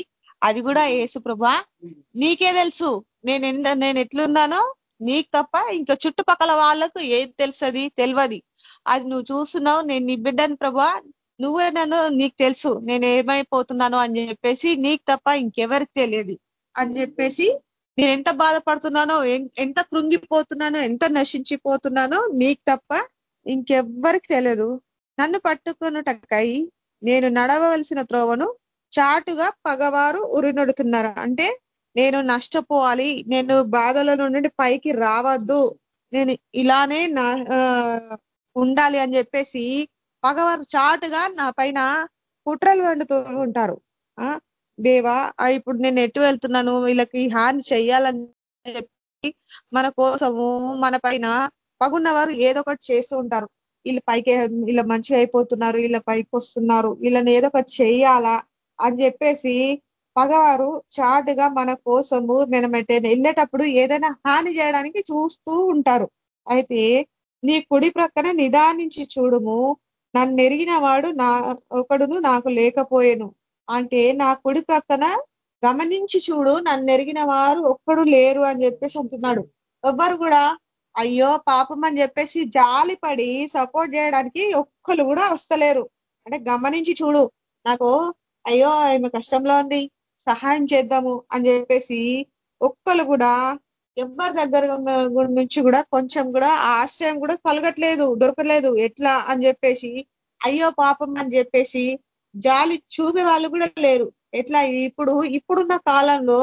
అది కూడా ఏసు ప్రభా నీకే తెలుసు నేను ఎంత నేను ఎట్లున్నానో నీకు తప్ప ఇంకా చుట్టుపక్కల వాళ్ళకు ఏది తెలుసది తెలియదు అది నువ్వు చూస్తున్నావు నేను నీ బిడ్డని ప్రభా నువ్వే నన్ను నీకు తెలుసు నేను ఏమైపోతున్నాను అని చెప్పేసి నీకు తప్ప ఇంకెవరికి తెలియదు అని చెప్పేసి నేను ఎంత బాధపడుతున్నానో ఎంత కృంగిపోతున్నానో ఎంత నశించిపోతున్నానో నీకు తప్ప ఇంకెవ్వరికి తెలియదు. నన్ను పట్టుకున్నటక్కై నేను నడవవలసిన త్రోవను చాటుగా పగవారు ఉరినడుతున్నారు. అంటే నేను నష్టపోవాలి నేను బాధల నుండి పైకి రావద్దు నేను ఇలానే ఉండాలి అని చెప్పేసి పగవారు చాటుగా నా పైన కుట్రలు వండుతూ ఉంటారు. దేవా ఇప్పుడు నేను ఎటు వెళ్తున్నాను వీళ్ళకి హాని చెయ్యాలని చెప్పి మన కోసము మన పైన పగున్నవారు ఏదో ఒకటి చేస్తూ ఉంటారు. వీళ్ళు పైకి వీళ్ళ మంచిగా అయిపోతున్నారు వీళ్ళ పైకి వస్తున్నారు వీళ్ళని ఏదో ఒకటి చేయాలా అని చెప్పేసి పగవారు చాటుగా మన కోసము మనమైతే వెళ్ళేటప్పుడు ఏదైనా హాని చేయడానికి చూస్తూ ఉంటారు. అయితే నీ కుడి ప్రక్కన నిదానించి చూడుము నన్ను ఎరిగిన వాడు నా ఒకడును నాకు లేకపోయేను. అంటే నా కుడి ప్రక్కన గమనించి చూడు నన్ను ఎరిగిన వారు ఒక్కడు లేరు అని చెప్పేసి అంటున్నాడు. ఎవ్వరు కూడా అయ్యో పాపం అని చెప్పేసి జాలిపడి సపోర్ట్ చేయడానికి ఒక్కరు కూడా వస్తలేరు. అంటే గమనించి చూడు. నాకు అయ్యో ఆమె కష్టంలో ఉంది సహాయం చేద్దాము అని చెప్పేసి ఒక్కరు కూడా ఎవరి దగ్గర నుంచి కూడా కొంచెం కూడా ఆశ్రయం కూడా కలగట్లేదు దొరకలేదు ఎట్లా అని చెప్పేసి అయ్యో పాపం అని చెప్పేసి జాలి చూపే వాళ్ళు కూడా లేరు. ఎట్లా ఇప్పుడు ఇప్పుడున్న కాలంలో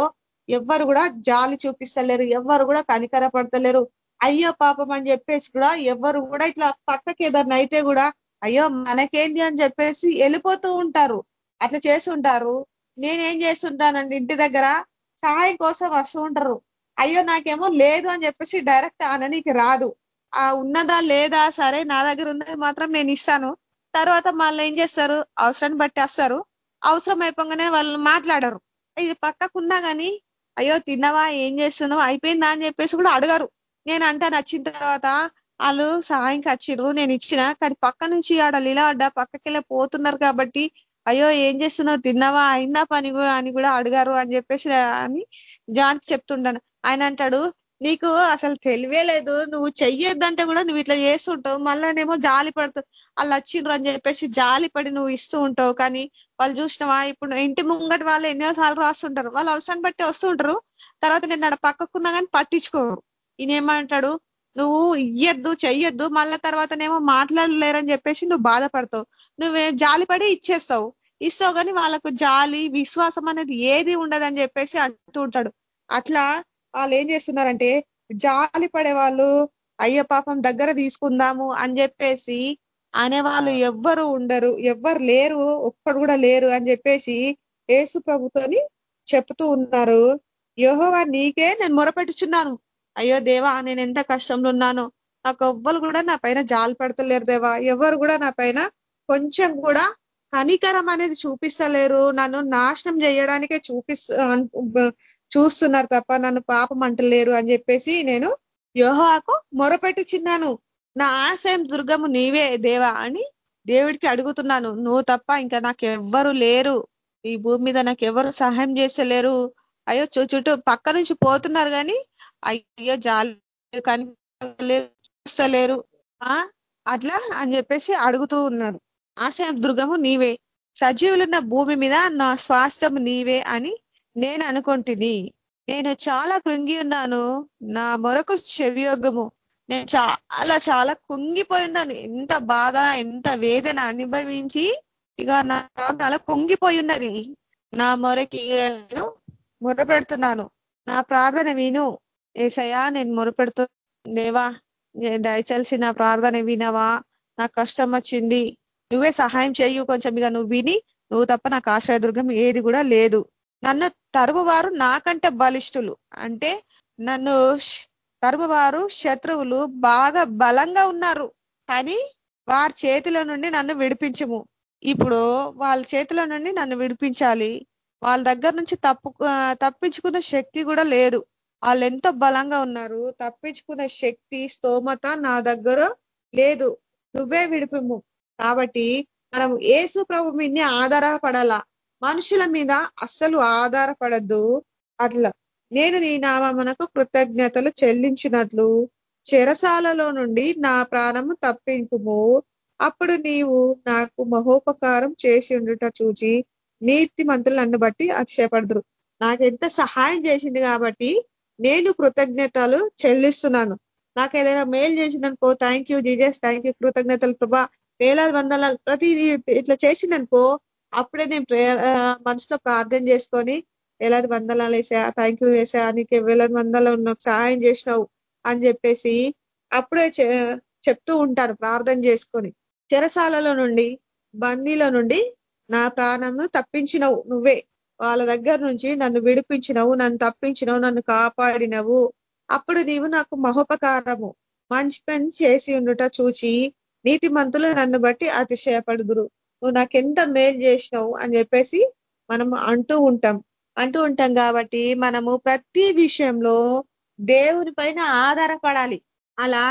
ఎవ్వరు కూడా జాలి చూపిస్తలేరు ఎవ్వరు కూడా కనికర పడతలేరు అయ్యో పాపం అని చెప్పేసి కూడా ఎవరు కూడా ఇట్లా పక్కకి ఏదన్నా అయితే కూడా అయ్యో మనకేంది అని చెప్పేసి వెళ్ళిపోతూ ఉంటారు. అట్లా చేస్తుంటారు నేనేం చేస్తుంటానండి ఇంటి దగ్గర సహాయం కోసం వస్తూ ఉంటారు. అయ్యో నాకేమో లేదు అని చెప్పేసి డైరెక్ట్ అననీకి రాదు. ఆ ఉన్నదా లేదా సరే నా దగ్గర ఉన్నది మాత్రం నేను ఇస్తాను. తర్వాత మళ్ళీ ఏం చేస్తారు? అవసరాన్ని బట్టి వస్తారు. అవసరం అయిపోగానే వాళ్ళు మాట్లాడరు. ఇది పక్కకున్నా కానీ అయ్యో తిన్నవా? ఏం చేస్తున్నావు? అయిపోయిందా అని చెప్పేసి కూడా అడగరు. నేను అంటా నచ్చిన తర్వాత వాళ్ళు సహాయంకి వచ్చిర్రు నేను ఇచ్చిన. కానీ పక్క నుంచి ఆడ లీలా అడ్డ పక్కకెళ్ళి పోతున్నారు కాబట్టి అయ్యో ఏం చేస్తున్నావు? తిన్నావా? అయిందా పని అని కూడా అడిగారు అని చెప్పేసి అని జాన్ చెప్తుండను ఆయన అంటాడు నీకు అసలు తెలివే లేదు. నువ్వు చెయ్యొద్దంటే కూడా నువ్వు ఇట్లా చేస్తుంటావు. మళ్ళానేమో జాలి పడుతూ వాళ్ళు వచ్చిండ్రు అని చెప్పేసి జాలి పడి నువ్వు ఇస్తూ ఉంటావు. కానీ వాళ్ళు చూసినవా? ఇప్పుడు ఇంటి ముంగటి వాళ్ళు ఎన్నోసార్లు రాస్తుంటారు. వాళ్ళు అవసరాన్ని బట్టి వస్తుంటారు. తర్వాత నేను పక్కకున్నా కానీ పట్టించుకోరు. ఈయనేమంటాడు? నువ్వు ఇయ్యద్దు చెయ్యొద్దు మళ్ళా తర్వాతనేమో మాట్లాడలేరని చెప్పేసి నువ్వు బాధపడతావు. నువ్వే జాలిపడి ఇచ్చేస్తావు. ఇస్తావు కానీ వాళ్ళకు జాలి విశ్వాసం అనేది ఏది ఉండదని చెప్పేసి అంటూ ఉంటాడు. అట్లా వాళ్ళు ఏం చేస్తున్నారంటే జాలి పడే వాళ్ళు అయ్య పాపం దగ్గర తీసుకుందాము అని చెప్పేసి అనేవాళ్ళు ఎవ్వరు ఉండరు. ఎవ్వరు లేరు ఒక్కడు కూడా లేరు అని చెప్పేసి ఏసు ప్రభుతోని చెప్తూ ఉన్నారు. యోహోవా నీకే నేను మొరపెట్టుచున్నాను. అయ్యో దేవా నేను ఎంత కష్టంలో ఉన్నానో. నాకు ఎవ్వరు కూడా నా పైన జాలు పడతలేరు దేవా. ఎవరు కూడా నా పైన కొంచెం కూడా కనికరం అనేది చూపిస్తలేరు. నన్ను నాశనం చేయడానికే చూపిస్ చూస్తున్నారు తప్ప నన్ను పాపం అంటలేరు అని చెప్పేసి నేను యోహాకు మొరపెట్టుచున్నాను. నా ఆశయం దుర్గము నీవే దేవా అని దేవుడికి అడుగుతున్నాను. నువ్వు తప్ప ఇంకా నాకు ఎవ్వరు లేరు. ఈ భూమి మీద నాకు సహాయం చేసలేరు అయ్యో చుట్టూ పక్క నుంచి పోతున్నారు కానీ అయ్యో జాలి కనిపిస్తలేరు అట్లా అని చెప్పేసి అడుగుతూ ఉన్నారు. ఆశయ దుర్గము నీవే. సజీవులున్న భూమి మీద నా స్వాస్థ్యం నీవే అని నేను అనుకుంటుని. నేను చాలా కృంగి ఉన్నాను. నా మొరకు చెవియోగము. నేను చాలా చాలా కుంగిపోయి ఉన్నాను. ఎంత బాధ ఎంత వేదన అనుభవించి ఇక నా చాలా కుంగిపోయి ఉన్నది. నా మొరకి నేను మొరపెడుతున్నాను. నా ప్రార్థన విను. ఏసయ్యా నేను మొరపెడుతూ దేవా దయచేసి నా ప్రార్థన వినవా? నాకు కష్టం వచ్చింది. నువ్వే సహాయం చేయు కొంచెం ఇక నువ్వు విని నువ్వు తప్ప నాకు ఆశ్రయదుర్గం ఏది కూడా లేదు. నన్ను తరుమువారు నాకంటే బలిష్ఠులు. అంటే నన్ను తరుమువారు శత్రువులు బాగా బలంగా ఉన్నారు. కానీ వారి చేతిలో నుండి నన్ను విడిపించము. ఇప్పుడు వాళ్ళ చేతిలో నుండి నన్ను విడిపించాలి. వాళ్ళ దగ్గర నుంచి తప్పు తప్పించుకున్న శక్తి కూడా లేదు. వాళ్ళు ఎంత బలంగా ఉన్నారు? తప్పించుకునే శక్తి స్తోమత నా దగ్గర లేదు. నువ్వే విడిపిము కాబట్టి మనం ఏసు ప్రభు మీదనే ఆధారపడాలా. మనుషుల మీద అస్సలు ఆధారపడద్దు. అట్లా. నేను నీ నామనకు కృతజ్ఞతలు చెల్లించినట్లు చెరసాలలో నుండి నా ప్రాణము తప్పింపుము. అప్పుడు నీవు నాకు మహోపకారం చేసి ఉండుట చూచి నీతి మంతులు నన్ను బట్టి అతిశయపడదురు నాకు ఎంత సహాయం చేసింది కాబట్టి నేను కృతజ్ఞతలు చెల్లిస్తున్నాను. నాకు ఏదైనా మేలు చేసిననుకో thank you Jesus thank you కృతజ్ఞతలు ప్రభా. వేలాది వందల ప్రతి ఇట్లా చేసిందనుకో అప్పుడే నేను మనసులో ప్రార్థన చేసుకొని వేలాది వందలాలు వేసా థ్యాంక్ యూ వేసా నీకు వేలాది వందలు నాకు సహాయం చేసినావు అని చెప్పేసి అప్పుడే చెప్తూ ఉంటాను ప్రార్థన చేసుకొని. చెరసాలలో నుండి బందీలో నుండి నా ప్రాణంను తప్పించినవు నువ్వే. వాళ్ళ దగ్గర నుంచి నన్ను విడిపించినవు నన్ను తప్పించినవు నన్ను కాపాడినవు. అప్పుడు నీవు నాకు మహోపకారము. మంచి పని చేసి ఉండుట చూచి నీతి మంతులు నన్ను బట్టి అతిశయపడుదురు. నువ్వు నాకెంత మేలు చేసినావు అని చెప్పేసి మనం అంటూ ఉంటాం. అంటూ ఉంటాం కాబట్టి మనము ప్రతి విషయంలో దేవుని పైన ఆధారపడాలి. అలా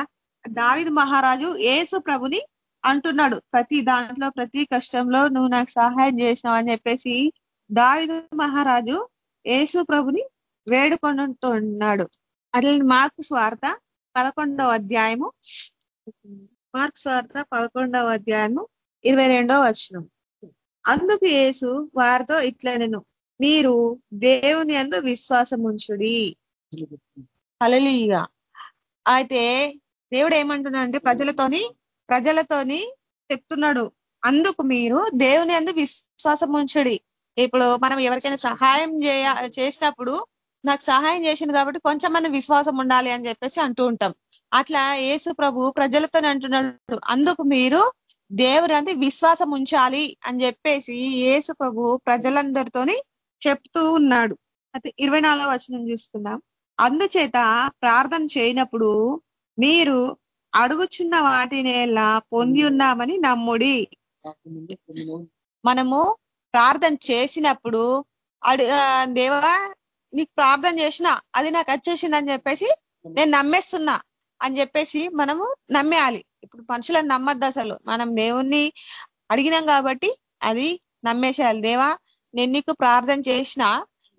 దావిద మహారాజు ఏసు ప్రభుని అంటున్నాడు. ప్రతి దాంట్లో ప్రతి కష్టంలో నువ్వు నాకు సహాయం చేసినావు అని చెప్పేసి దావిదు మహారాజు యేసు ప్రభుని వేడుకొనుతున్నాడు అట్లని మార్కు స్వార్థ పదకొండవ అధ్యాయము మార్క్ స్వార్థ పదకొండవ అధ్యాయము ఇరవై రెండవ వచనం. అందుకు ఏసు వారితో ఇట్లనెను మీరు దేవుని అందు విశ్వాసం ఉంచుడి అలలీగా అయితే దేవుడు ఏమంటున్నాడంటే ప్రజలతోని ప్రజలతోని చెప్తున్నాడు. అందుకు మీరు దేవుని అందు విశ్వాసం ఉంచుడి ఇప్పుడు మనం ఎవరికైనా సహాయం చేయ చేసినప్పుడు నాకు సహాయం చేసింది కాబట్టి కొంచెం మన విశ్వాసం ఉండాలి అని చెప్పేసి అంటూ ఉంటాం. అట్లా యేసు ప్రభు ప్రజలతో అంటున్నాడు. అందుకు మీరు దేవుడు అంటే విశ్వాసం ఉంచాలి అని చెప్పేసి యేసు ప్రభు ప్రజలందరితోని చెప్తూ ఉన్నాడు. అయితే ఇరవై నాలుగో వచనం చూస్తున్నాం అందుచేత ప్రార్థన చేయనప్పుడు మీరు అడుగుచున్న వాటిని ఎలా పొంది ఉన్నామని నమ్ముడి. మనము ప్రార్థన చేసినప్పుడు అడు దేవా నీకు ప్రార్థన చేసిన అది నాకు వచ్చేసింది అని చెప్పేసి నేను నమ్మేస్తున్నా అని చెప్పేసి మనము నమ్మేయాలి. ఇప్పుడు మనుషులను నమ్మద్దు అసలు. మనం దేవుణ్ణి అడిగినాం కాబట్టి అది నమ్మేసేయాలి. దేవా నేను నీకు ప్రార్థన చేసిన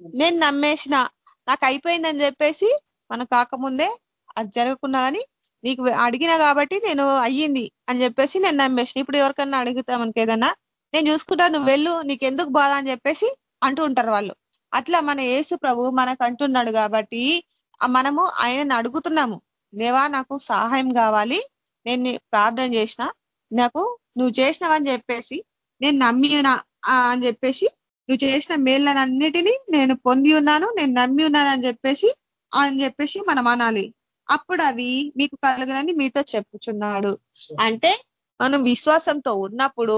నేను నమ్మేసిన నాకు అయిపోయిందని చెప్పేసి మనం కాకముందే అది జరగకుండా కానీ నీకు అడిగినా కాబట్టి నేను అయ్యింది అని చెప్పేసి నేను నమ్మేసిన. ఇప్పుడు ఎవరికన్నా అడుగుతా మనకి ఏదన్నా నేను చూసుకుంటా నువ్వు వెళ్ళు నీకు ఎందుకు బాధ? అని చెప్పేసి అంటూ ఉంటారు వాళ్ళు. అట్లా మన యేసు ప్రభు మనకు అంటున్నాడు కాబట్టి మనము ఆయనను అడుగుతున్నాము దేవా నాకు సహాయం కావాలి నేను ప్రార్థన చేసిన నాకు నువ్వు చేసినావని చెప్పేసి నేను నమ్మిన అని చెప్పేసి నువ్వు చేసిన మేళ్ళనన్నిటినీ నేను పొంది ఉన్నాను నేను నమ్మి ఉన్నాను అని చెప్పేసి అని చెప్పేసి మనం అనాలి. అప్పుడు అవి మీకు కలగనని మీతో చెప్పుచున్నాడు. అంటే మనం విశ్వాసంతో ఉన్నప్పుడు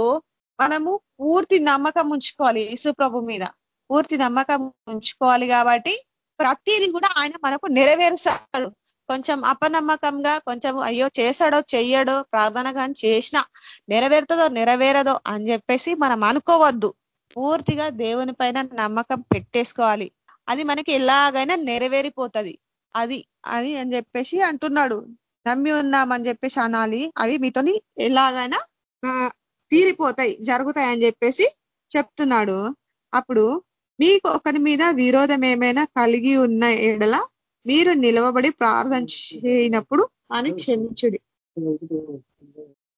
మనము పూర్తి నమ్మకం ఉంచుకోవాలి యేసు ప్రభు మీద. పూర్తి నమ్మకం ఉంచుకోవాలి కాబట్టి ప్రతిది కూడా ఆయన మనకు నెరవేరుస్తాడు. కొంచెం అపనమ్మకంగా కొంచెం అయ్యో చేశాడో చెయ్యడో ప్రార్థన కానీ చేసినా నెరవేరుతుందో నెరవేరదో అని చెప్పేసి మనం అనుకోవద్దు. పూర్తిగా దేవుని పైన నమ్మకం పెట్టేసుకోవాలి. అది మనకి ఎలాగైనా నెరవేరిపోతుంది. అది అది అని చెప్పేసి అంటున్నాడు. నమ్మి ఉన్నామని చెప్పేసి అనాలి. అవి మీతోని ఎలాగైనా తీరిపోతాయి జరుగుతాయి అని చెప్పేసి చెప్తున్నాడు. అప్పుడు మీకు ఒకరి మీద విరోధం ఏమైనా కలిగి ఉన్న ఎడల మీరు నిలవబడి ప్రార్థన చేయనప్పుడు అని క్షమించుడి.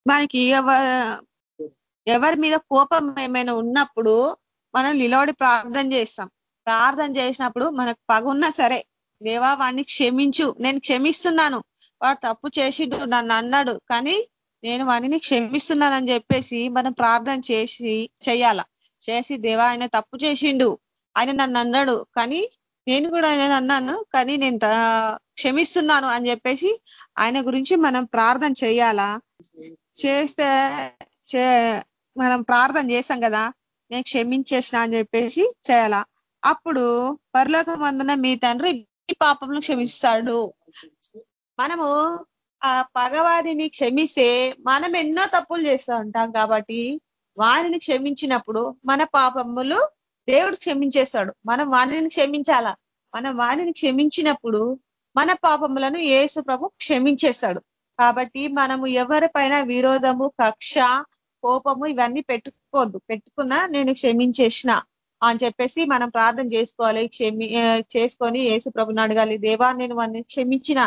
మనకి ఎవరి మీద కోపం ఏమైనా ఉన్నప్పుడు మనం నిలబడి ప్రార్థన చేస్తాం. ప్రార్థన చేసినప్పుడు మనకు పగున్నా సరే దేవా వాడిని క్షమించు నేను క్షమిస్తున్నాను. వాడు తప్పు చేసిండు నన్ను అన్నాడు. కానీ నేను వాడిని క్షమిస్తున్నానని చెప్పేసి మనం ప్రార్థన చేసి చెయ్యాల చేసి దేవా ఆయన తప్పు చేసిండు. ఆయన నన్ను అన్నాడు. కానీ నేను కూడా నేను అన్నాను. కానీ నేను క్షమిస్తున్నాను అని చెప్పేసి ఆయన గురించి మనం ప్రార్థన చేయాలా? చేస్తే మనం ప్రార్థన చేస్తాం కదా? నేను క్షమించేసిన అని చెప్పేసి చేయాలా? అప్పుడు పరలోకమందున మీ తండ్రి మీ పాపములు క్షమిస్తాడు. మనము ఆ పగవారిని క్షమిస్తే మనం ఎన్నో తప్పులు చేస్తూ ఉంటాం కాబట్టి వారిని క్షమించినప్పుడు మన పాపములు దేవుడు క్షమించేస్తాడు. మనం వాణిని క్షమించాలా? మనం వారిని క్షమించినప్పుడు మన పాపములను ఏసు ప్రభు క్షమించేస్తాడు. కాబట్టి మనము ఎవరిపైన విరోధము కక్ష కోపము ఇవన్నీ పెట్టుకోవద్దు. పెట్టుకున్నా నేను క్షమించేసిన అని చెప్పేసి మనం ప్రార్థన చేసుకోవాలి. క్షమి చేసుకొని ఏసు ప్రభుని అడగాలి దేవా నేను వాడిని క్షమించిన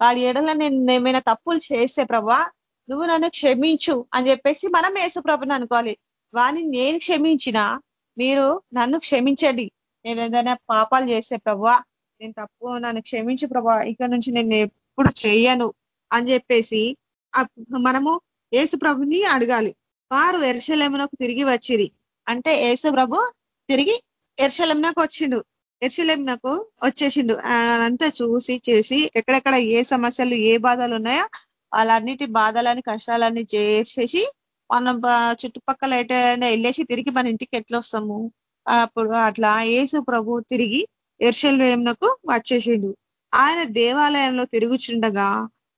వాడి ఎడల నేను ఏమైనా తప్పులు చేస్తే ప్రభా నువ్వు నన్ను క్షమించు అని చెప్పేసి మనం ఏసు ప్రభుని అనుకోవాలి. వాని నేను క్షమించిన మీరు నన్ను క్షమించండి. నేను ఏదైనా పాపాలు చేస్తే ప్రభా నేను తప్పు నన్ను క్షమించు ప్రభా ఇక్కడ నుంచి నేను ఎప్పుడు చేయను అని చెప్పేసి మనము ఏసు ప్రభుని అడగాలి. వారు ఎర్షలేమునకు తిరిగి వచ్చింది అంటే ఏసు ప్రభు తిరిగి ఎర్షలంనకు వచ్చిండు. ఎర్షలేమునకు వచ్చేసిండు. అదంతా చూసి చేసి ఎక్కడెక్కడ ఏ సమస్యలు ఏ బాధలు ఉన్నాయో వాళ్ళన్నిటి బాధలని కష్టాలన్నీ చేసేసి మనం చుట్టుపక్కల ఎటైనా వెళ్ళేసి తిరిగి మన ఇంటికి ఎట్లా వస్తాము? అప్పుడు అట్లా ఏసు ప్రభు తిరిగి ఎర్షలేమునకు వచ్చేసిండు. ఆయన దేవాలయంలో తిరుగుచుండగా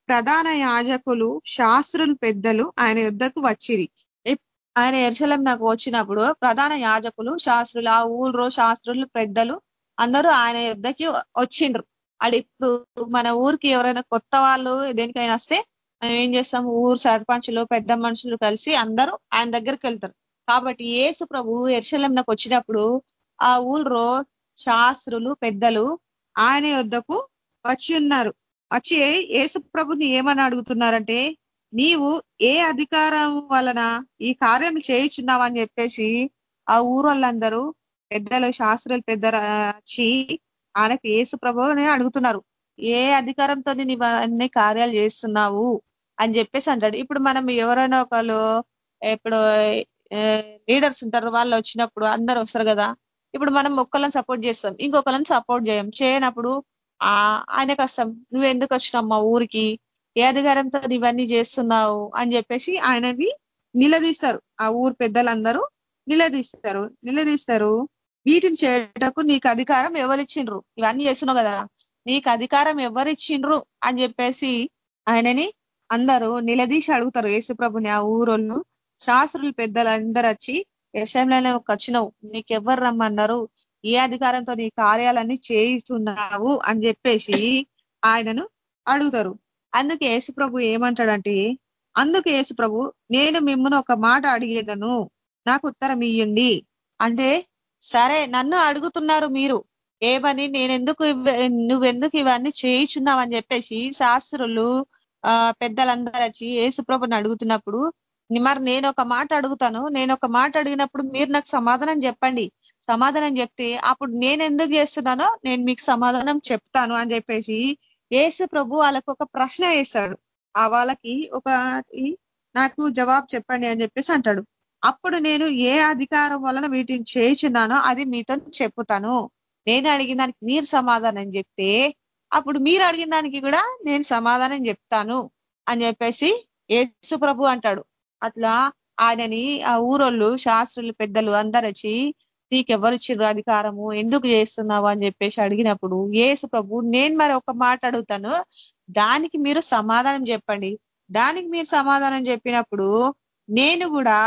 ప్రధాన యాజకులు శాస్త్రులు పెద్దలు ఆయన యుద్ధకు వచ్చిరి. ఆయన ఎరుశలం నాకు వచ్చినప్పుడు ప్రధాన యాజకులు శాస్త్రులు ఆ ఊళ్ళో శాస్త్రులు పెద్దలు అందరూ ఆయన యుద్ధకి వచ్చిండ్రు. అడి మన ఊరికి ఎవరైనా కొత్త వాళ్ళు దేనికైనా వస్తే మనం ఏం చేస్తాం ఊరు సర్పంచులు పెద్ద మనుషులు కలిసి అందరూ ఆయన దగ్గరికి వెళ్తారు. కాబట్టి ఏసు ప్రభు ఎర్శలంకి వచ్చినప్పుడు ఆ ఊళ్ళో శాస్త్రులు పెద్దలు ఆయన యుద్ధకు వచ్చి ఉన్నారు. వచ్చి ఏసు ప్రభుని ఏమని అడుగుతున్నారంటే నీవు ఏ అధికారం వలన ఈ కార్యం చేయించున్నావని అని చెప్పేసి ఆ ఊరోళ్ళందరూ పెద్దలు శాస్త్రులు పెద్ద వచ్చి ఆయనకు ఏసు ప్రభుని అడుగుతున్నారు. ఏ అధికారంతో నీవు అన్ని కార్యాలు చేస్తున్నావు అని చెప్పేసి అంటాడు. ఇప్పుడు మనం ఎవరైనా ఒకళ్ళు ఇప్పుడు లీడర్స్ ఉంటారు వాళ్ళు వచ్చినప్పుడు అందరు వస్తారు కదా. ఇప్పుడు మనం ఒక్కళ్ళని సపోర్ట్ చేస్తాం. ఇంకొకళ్ళని సపోర్ట్ చేయం. చేయనప్పుడు ఆయన వస్తాం నువ్వు ఎందుకు వచ్చినావు మా ఊరికి? ఏ అధికారంతో ఇవన్నీ చేస్తున్నావు? అని చెప్పేసి ఆయనని నిలదీస్తారు. ఆ ఊరు పెద్దలందరూ నిలదీస్తారు. నిలదీస్తారు. వీటిని చేయటకు నీకు అధికారం ఎవరిచ్చిండ్రు? ఇవన్నీ చేస్తున్నావు కదా. నీకు అధికారం ఎవరిచ్చిండ్రు? అని చెప్పేసి ఆయనని అందరూ నిలదీసి అడుగుతారు యేసుప్రభుని. ఆ ఊరోళ్ళు శాస్త్రులు పెద్దలు అందరు వచ్చి యశంలోనే వచ్చినావు నీకెవ్వరు రమ్మన్నారు? ఏ అధికారంతో నీ కార్యాలన్నీ చేయిస్తున్నావు? అని చెప్పేసి ఆయనను అడుగుతారు. అందుకే యేసుప్రభు ఏమంటాడంటే అందుకు యేసుప్రభు నేను మిమ్మల్ని ఒక మాట అడిగేదను. నాకు ఉత్తరం ఇయ్యండి. అంటే సరే నన్ను అడుగుతున్నారు మీరు. ఏమని? నేనెందుకు నువ్వెందుకు ఇవన్నీ చేయిచున్నావు అని చెప్పేసి శాస్త్రులు ఆ పెద్దలందరూ వచ్చి ఏసుప్రభుని అడుగుతున్నప్పుడు మరి నేను ఒక మాట అడుగుతాను. నేను ఒక మాట అడిగినప్పుడు మీరు నాకు సమాధానం చెప్పండి. సమాధానం చెప్తే అప్పుడు నేను ఎందుకు చేస్తున్నానో నేను మీకు సమాధానం చెప్తాను అని చెప్పేసి ఏసు ప్రభు వాళ్ళకు ఒక ప్రశ్న వేస్తాడు. ఆ వాళ్ళకి ఒక నాకు జవాబు చెప్పండి అని చెప్పేసి అంటాడు. అప్పుడు నేను ఏ అధికారం వలన వీటిని చేయించున్నానో అది మీతో చెప్పుతాను. నేను అడిగిన దానికి మీరు సమాధానం చెప్తే అప్పుడు మీరు అడిగిన దానికి కూడా నేను సమాధానం చెప్తాను అని చెప్పేసి యేసు ప్రభు అంటాడు. అట్లా ఆయనని ఆ ఊరోళ్ళు శాస్త్రులు పెద్దలు అందరచి వచ్చి నీకెవరు ఇచ్చిర్రు అధికారము? ఎందుకు చేస్తున్నావు? అని చెప్పేసి అడిగినప్పుడు ఏసు ప్రభు నేను మరి ఒక మాట అడుగుతాను. దానికి మీరు సమాధానం చెప్పండి. దానికి మీరు సమాధానం చెప్పినప్పుడు నేను కూడా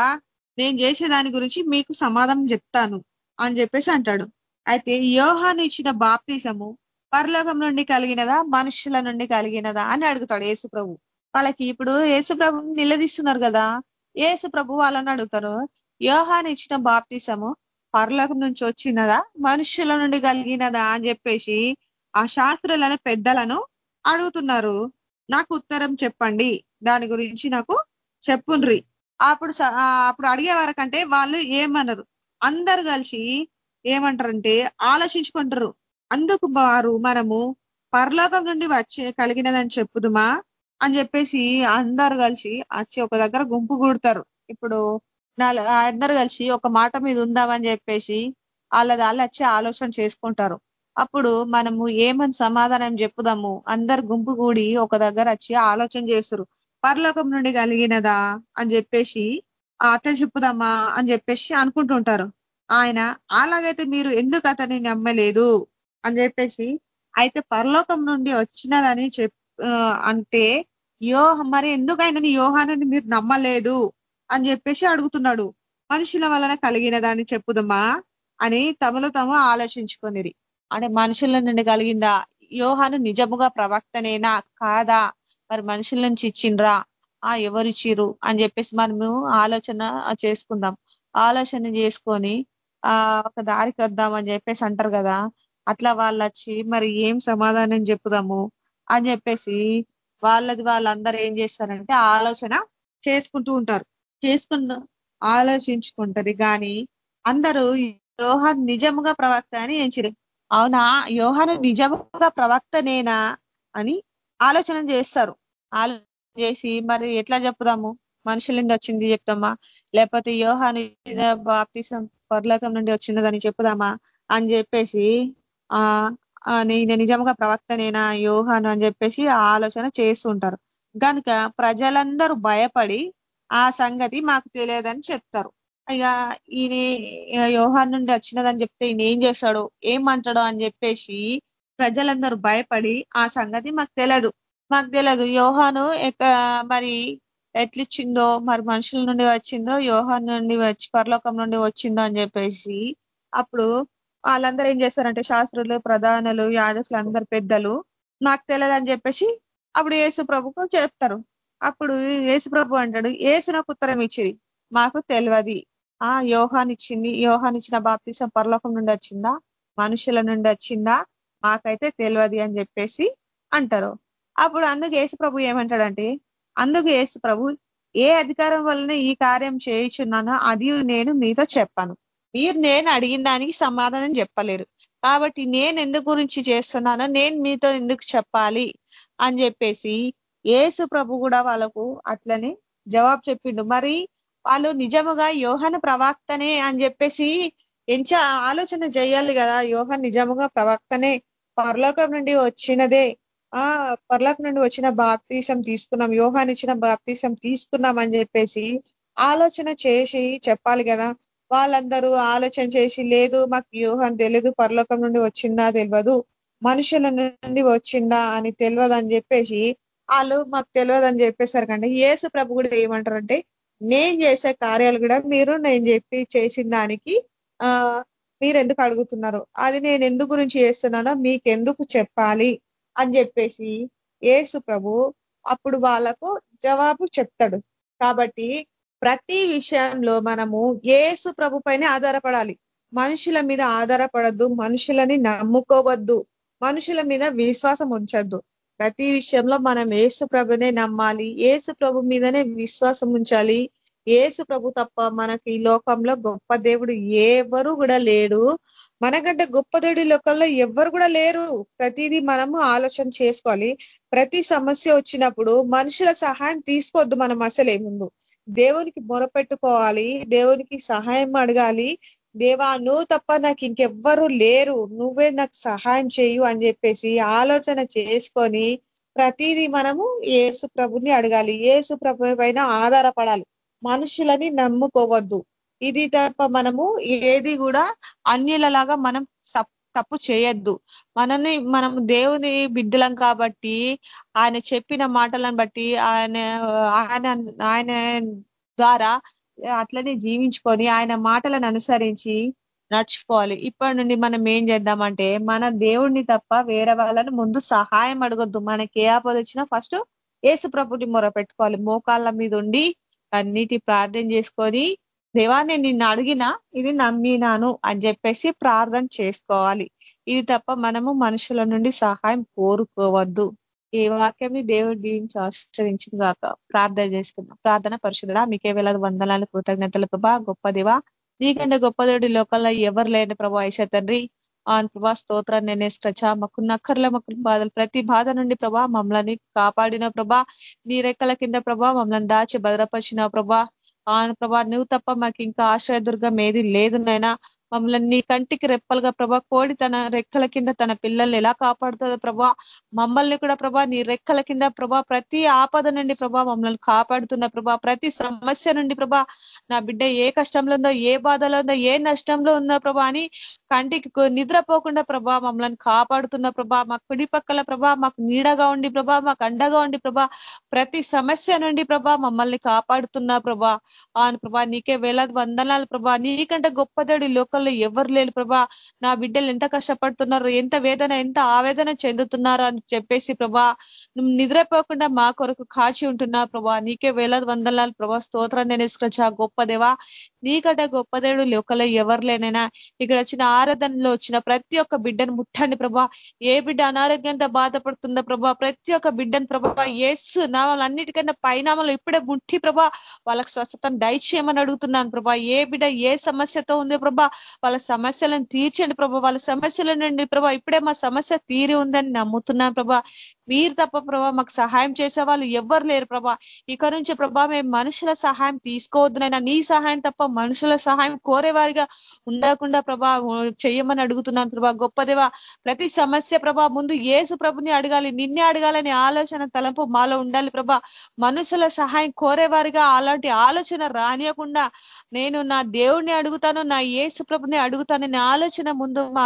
నేను చేసే దాని గురించి మీకు సమాధానం చెప్తాను అని చెప్పేసి అంటాడు. అయితే యోహాను ఇచ్చిన బాప్తీసము పరలోకం నుండి కలిగినదా మనుషుల నుండి కలిగినదా అని అడుగుతాడు యేసు ప్రభు. వాళ్ళకి ఇప్పుడు యేసు నిలదీస్తున్నారు కదా యేసు ప్రభు వాళ్ళని అడుగుతారు యోహాను ఇచ్చిన బాప్తీసము పరలోకం నుంచి వచ్చినదా మనుషుల నుండి కలిగినదా అని చెప్పేసి ఆ శాస్త్రులను పెద్దలను అడుగుతున్నారు. నాకు ఉత్తరం చెప్పండి దాని గురించి నాకు చెప్పుండ్రి. అప్పుడు అప్పుడు అడిగే కంటే వాళ్ళు ఏమనరు. అందరు కలిసి ఏమంటారంటే ఆలోచించుకుంటారు. అందుకు వారు మనము పరలోకం నుండి వచ్చి కలిగినదని చెప్పుదుమా అని చెప్పేసి అందరు కలిసి వచ్చి ఒక దగ్గర గుంపు కూడతారు ఇప్పుడు అందరు కలిసి ఒక మాట మీద ఉందామని చెప్పేసి వాళ్ళ వాళ్ళు వచ్చి ఆలోచన చేసుకుంటారు. అప్పుడు మనము ఏమని సమాధానం చెప్పుదాము? అందరు గుంపు కూడి ఒక దగ్గర వచ్చి ఆలోచన చేస్తారు. పరలోకం నుండి కలిగినదా అని చెప్పేసి అట్లా చెప్పుదామా అని చెప్పేసి అనుకుంటుంటారు. ఆయన అలాగైతే మీరు ఎందుకు అతన్ని నమ్మలేదు అని చెప్పేసి అయితే పరలోకం నుండి వచ్చినదని చెప్ అంటే యో మరి ఎందుకు ఆయనని యోహానని మీరు నమ్మలేదు అని చెప్పేసి అడుగుతున్నాడు. మనుషుల వలన కలిగిన దాన్ని చెప్పుదమ్మా అని తమలో తాము ఆలోచించుకొనిరి. అంటే మనుషుల నుండి కలిగిందా? యోహాను నిజముగా ప్రవక్తనేనా? కాదా? మరి మనుషుల నుంచి ఇచ్చిండ్రా? ఆ ఎవరిచ్చిరు అని చెప్పేసి మనము ఆలోచన చేసుకుందాం. ఆలోచన చేసుకొని ఆ ఒక దారికి వద్దామని చెప్పేసి అంటారు కదా. అట్లా వాళ్ళు వచ్చి మరి ఏం సమాధానం చెప్పుదాము? అని చెప్పేసి వాళ్ళది వాళ్ళందరూ ఏం చేస్తారంటే ఆలోచన చేసుకుంటూ ఉంటారు. చేసుకుంటూ ఆలోచించుకుంటారు కానీ అందరూ యోహాన్ నిజముగా ప్రవక్త అని ఎంచిరు అవునా? యోహాను నిజముగా ప్రవక్తనేనా అని ఆలోచన చేస్తారు. ఆలోచన చేసి మరి ఎట్లా చెప్పుదాము? మనుషుల నుండి వచ్చింది చెప్తామా? లేకపోతే యోహాను బాప్తిసం పర్లోకం నుండి వచ్చిందని చెప్పుదామా? అని చెప్పేసి ఆ నేను నిజంగా ప్రవక్తనేనా యోహాను అని చెప్పేసి ఆలోచన చేస్తుంటారు కనుక ప్రజలందరూ భయపడి ఆ సంగతి మాకు తెలియదని చెప్తారు. ఇక ఈయన యోహాన్ నుండి వచ్చినదని చెప్తే ఈయన ఏం చేస్తాడు ఏమంటాడో అని చెప్పేసి ప్రజలందరూ భయపడి ఆ సంగతి మాకు తెలియదు మాకు తెలియదు యోహాను మరి ఎట్లిచ్చిందో మరి మనుషుల నుండి వచ్చిందో యోహాన్ నుండి వచ్చి పరలోకం నుండి వచ్చిందో అని చెప్పేసి అప్పుడు వాళ్ళందరూ ఏం చేస్తారంటే శాస్త్రులు ప్రధానులు యాజకులు అందరు పెద్దలు నాకు తెలియదని చెప్పేసి అప్పుడు యేసు ప్రభుకు చెప్తారు. అప్పుడు యేసు ప్రభు అంటాడు ఏసునకు ఉత్తరం ఇచ్చింది మాకు తెలియదు ఆ యోహాన్ ఇచ్చింది యోహాన్ ఇచ్చిన బాప్తీసం పరలోకం నుండి వచ్చిందా? మనుషుల నుండి వచ్చిందా? మాకైతే తెలియదు అని చెప్పేసి అంటారు. అప్పుడు అందుకు యేసు ప్రభు ఏమంటాడంటే అందుకు యేసు ప్రభు ఏ అధికారం వలన ఈ కార్యం చేయించున్నానో అది నేను మీతో చెప్పాను. మీరు నేను అడిగిన దానికి సమాధానం చెప్పలేరు. కాబట్టి నేను ఎందుకు గురించి చేస్తున్నానో నేను మీతో ఎందుకు చెప్పాలి అని చెప్పేసి ఏసు ప్రభు కూడా వాళ్ళకు అట్లనే జవాబు చెప్పిండు. మరి వాళ్ళు నిజముగా యోహన ప్రవక్తనే అని చెప్పేసి ఎంచ ఆలోచన చేయాలి కదా. యోహన్ నిజముగా ప్రవక్తనే పరలోకం నుండి వచ్చినదే. ఆ పర్లోకం నుండి వచ్చిన బాప్తీసం తీసుకున్నాం. యోహాన్ ఇచ్చిన బాప్తీసం తీసుకున్నాం అని చెప్పేసి ఆలోచన చేసి చెప్పాలి కదా. వాళ్ళందరూ ఆలోచన చేసి లేదు మాకు వ్యూహం తెలియదు పరలోకం నుండి వచ్చిందా తెలియదు మనుషుల నుండి వచ్చిందా అని తెలియదు అని చెప్పేసి వాళ్ళు మాకు తెలియదు అని చెప్పేశారు కంటే ఏసు ప్రభు కూడా ఏమంటారంటే నేను చేసే కార్యాలు కూడా మీరు నేను చెప్పి చేసిన దానికి మీరు ఎందుకు అడుగుతున్నారు? అది నేను ఎందు గురించి చేస్తున్నానో మీకు ఎందుకు చెప్పాలి? అని చెప్పేసి ఏసు ప్రభు అప్పుడు వాళ్ళకు జవాబు చెప్తాడు. కాబట్టి ప్రతి విషయంలో మనము ఏసు ప్రభు పైనే ఆధారపడాలి. మనుషుల మీద ఆధారపడద్దు మనుషులని నమ్ముకోవద్దు మనుషుల మీద విశ్వాసం ఉంచద్దు. ప్రతి విషయంలో మనం ఏసు ప్రభునే నమ్మాలి ఏసు ప్రభు మీదనే విశ్వాసం ఉంచాలి ఏసు ప్రభు తప్ప మనకి ఈ లోకంలో గొప్ప దేవుడు ఎవరు కూడా లేడు. మనకంటే గొప్ప దేవుడి లోకంలో ఎవరు కూడా లేరు. ప్రతిదీ మనము ఆలోచన చేసుకోవాలి. ప్రతి సమస్య వచ్చినప్పుడు మనుషుల సహాయం తీసుకోవద్దు మనం అసలే ముందు. దేవునికి మొరపెట్టుకోవాలి. దేవునికి సహాయం అడగాలి. దేవా నువ్వు తప్ప నాకు ఇంకెవ్వరు లేరు. నువ్వే నాకు సహాయం చేయు అని చెప్పేసి ఆలోచన చేసుకొని ప్రతిదీ మనము ఏసు ప్రభుని అడగాలి. ఏసు ప్రభు పైన ఆధారపడాలి. మనుషులని నమ్ముకోవద్దు. ఇది తప్ప మనము ఏది కూడా అన్యులలాగా మనం తప్పు చేయొద్దు. మనని మనం దేవుని బిడ్డలం కాబట్టి ఆయన చెప్పిన మాటలను బట్టి ఆయన ఆయన ఆయన ద్వారా అట్లనే జీవించుకొని ఆయన మాటలను అనుసరించి నడుచుకోవాలి. ఇప్పటి నుండి మనం ఏం చేద్దామంటే మన దేవుణ్ణి తప్ప వేరే వాళ్ళని ముందు సహాయం అడగొద్దు. మనకి ఏ ఆపద వచ్చినా ఫస్ట్ ఏసు ప్రభుని మొర పెట్టుకోవాలి మోకాళ్ళ మీద ఉండి అన్నిటి ప్రార్థన చేసుకొని దేవా నేను నిన్ను అడిగినా ఇది నమ్మినాను అని చెప్పేసి ప్రార్థన చేసుకోవాలి. ఇది తప్ప మనము మనుషుల నుండి సహాయం కోరుకోవద్దు. ఈ వాక్యం దేవుడు దీవించి ఆశ్రయించింది కాక ప్రార్థన చేసుకుందాం. ప్రార్థన పరిశుద్ధుడా మీకే వేలాది వందనాలు కృతజ్ఞతలు ప్రభా. గొప్ప దేవా నీకంటే గొప్ప దేవుడి లోకల్లో ఎవరు లేని ప్రభా ఐశ తండ్రి. ఆన్ ప్రభా స్తోత్రాన్ని నేనే స్ట్రచ మాకు నక్కర్ల మాకు బాధలు. ప్రతి బాధ నుండి ప్రభా మమ్మల్ని కాపాడిన ప్రభా. నీ రెక్కల కింద ప్రభా మమ్మల్ని దాచి భద్రపరిచిన ప్రభా. ఆన ప్రభా నువ్వు తప్ప మాకు ఇంకా ఆశ్రయదుర్గం ఏది లేదు నైనా మమ్మల్ని నీ కంటికి రెప్పలుగా ప్రభా కోడి తన రెక్కల కింద తన పిల్లల్ని ఎలా కాపాడుతుందో ప్రభా మమ్మల్ని కూడా ప్రభా నీ రెక్కల కింద ప్రభా ప్రతి ఆపద నుండి ప్రభా మమ్మల్ని కాపాడుతున్న ప్రభా ప్రతి సమస్య నుండి ప్రభా నా బిడ్డ ఏ కష్టంలో ఉందో ఏ బాధలో ఉందో ఏ నష్టంలో ఉందో ప్రభా అని కంటికి నిద్రపోకుండా ప్రభా మమ్మల్ని కాపాడుతున్న ప్రభా మా కుడి పక్కల ప్రభా మాకు నీడగా ఉండి ప్రభా మాకు అండగా ఉండి ప్రభా ప్రతి సమస్య నుండి ప్రభా మమ్మల్ని కాపాడుతున్నా ప్రభా ఆ ప్రభా నీకే వేలాది వందనాలు ప్రభా నీకంటే గొప్పదడి లోక లోకల్లో ఎవరు లేరు. ప్రభా నా బిడ్డలు ఎంత కష్టపడుతున్నారు ఎంత వేదన ఎంత ఆవేదన చెందుతున్నారు అని చెప్పేసి ప్రభా నిద్రపోకుండా మా కొరకు కాచి ఉంటున్నా ప్రభా. నీకే వేలాది వందలాలు ప్రభా స్తోత్రం నేను ఇసుకొచ్చా గొప్పదేవా నీకంటే గొప్పదేడు లోకల్లో ఎవరు లేనైనా ఇక్కడ వచ్చిన ఆరాధనలో వచ్చిన ప్రతి ఒక్క బిడ్డను ముట్టండి ప్రభా. ఏ బిడ్డ అనారోగ్యంతో బాధపడుతుందో ప్రభా ప్రతి ఒక్క బిడ్డను ప్రభా ఏసు నామాలన్నిటికన్నా పైనామాలు ఇప్పుడే ముట్టి ప్రభా వాళ్ళకి స్వస్థతను దయచేయమని అడుగుతున్నాను ప్రభా. ఏ బిడ్డ ఏ సమస్యతో ఉందో ప్రభా వాళ్ళ సమస్యలను తీర్చండి ప్రభా. వాళ్ళ సమస్యల నుండి ప్రభా ఇప్పుడే మా సమస్య తీరి ఉందని నమ్ముతున్నాను ప్రభా. మీరు తప్ప ప్రభా మాకు సహాయం చేసే వాళ్ళు ఎవ్వరు లేరు ప్రభా. ఇక నుంచి ప్రభా మేము మనుషుల సహాయం తీసుకోవద్దునైనా నీ సహాయం తప్ప మనుషుల సహాయం కోరేవారిగా ఉండకుండా ప్రభా చెయ్యమని అడుగుతున్నాను ప్రభా. గొప్పదేవా ప్రతి సమస్య ప్రభా ముందు ఏసు ప్రభుని అడగాలి నిన్నే అడగాలని ఆలోచన తలంపు మాలో ఉండాలి ప్రభా. మనుషుల సహాయం కోరేవారిగా అలాంటి ఆలోచన రానియకుండా నేను నా దేవుణ్ణి అడుగుతాను నా ఏసు ప్రభుని అడుగుతానని ఆలోచన ముందు మా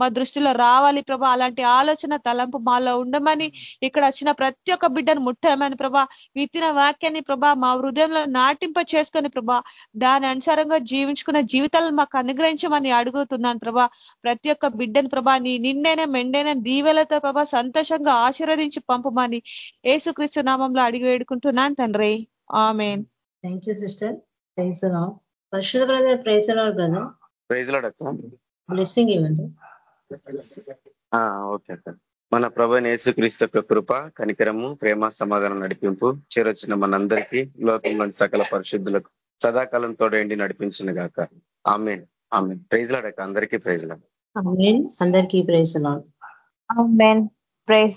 మా దృష్టిలో రావాలి ప్రభా. అలాంటి ఆలోచన తలంపు మాలో ఉండమని ఇక్కడ వచ్చిన ప్రతి ఒక్క బిడ్డను ముట్టమని ప్రభా విత్తిన వాక్యాన్ని ప్రభా మా హృదయంలో నాటింప చేసుకొని ప్రభా దాని అనుసారంగా జీవించుకున్న జీవితాలను మాకు అనుగ్రహించమని అడుగుతున్నాను ప్రభా. ప్రతి ఒక్క బిడ్డను ప్రభా నీ నిండైన మెండైన దీవెలతో ప్రభా సంతోషంగా ఆశీర్వదించి పంపమని ఏసుక్రీస్తు నామంలో అడిగి వేడుకుంటున్నాను తండ్రి. Amen. Thank you sister praise పరిశుద్ధ బ్రదర్ ప్రైజ్ బ్రదర్ ప్రైజ్ లాడక్క బ్లెస్సింగ్ ఇవ్వండి ఓకే అక్క. మన ప్రభు యేసుక్రీస్తు యొక్క కృప కనికరము ప్రేమ సమాధానం నడిపింపు చేరొచ్చిన మనందరికీ లోకంలోని సకల పరిశుద్ధులకు సదాకాలం తోడేండి నడిపించిన గాక. ఆమె ఆమె ప్రైజ్ లాడక అందరికీ ప్రైజ్ లాడ్. అందరికీ ప్రైజ్ ప్రైజ్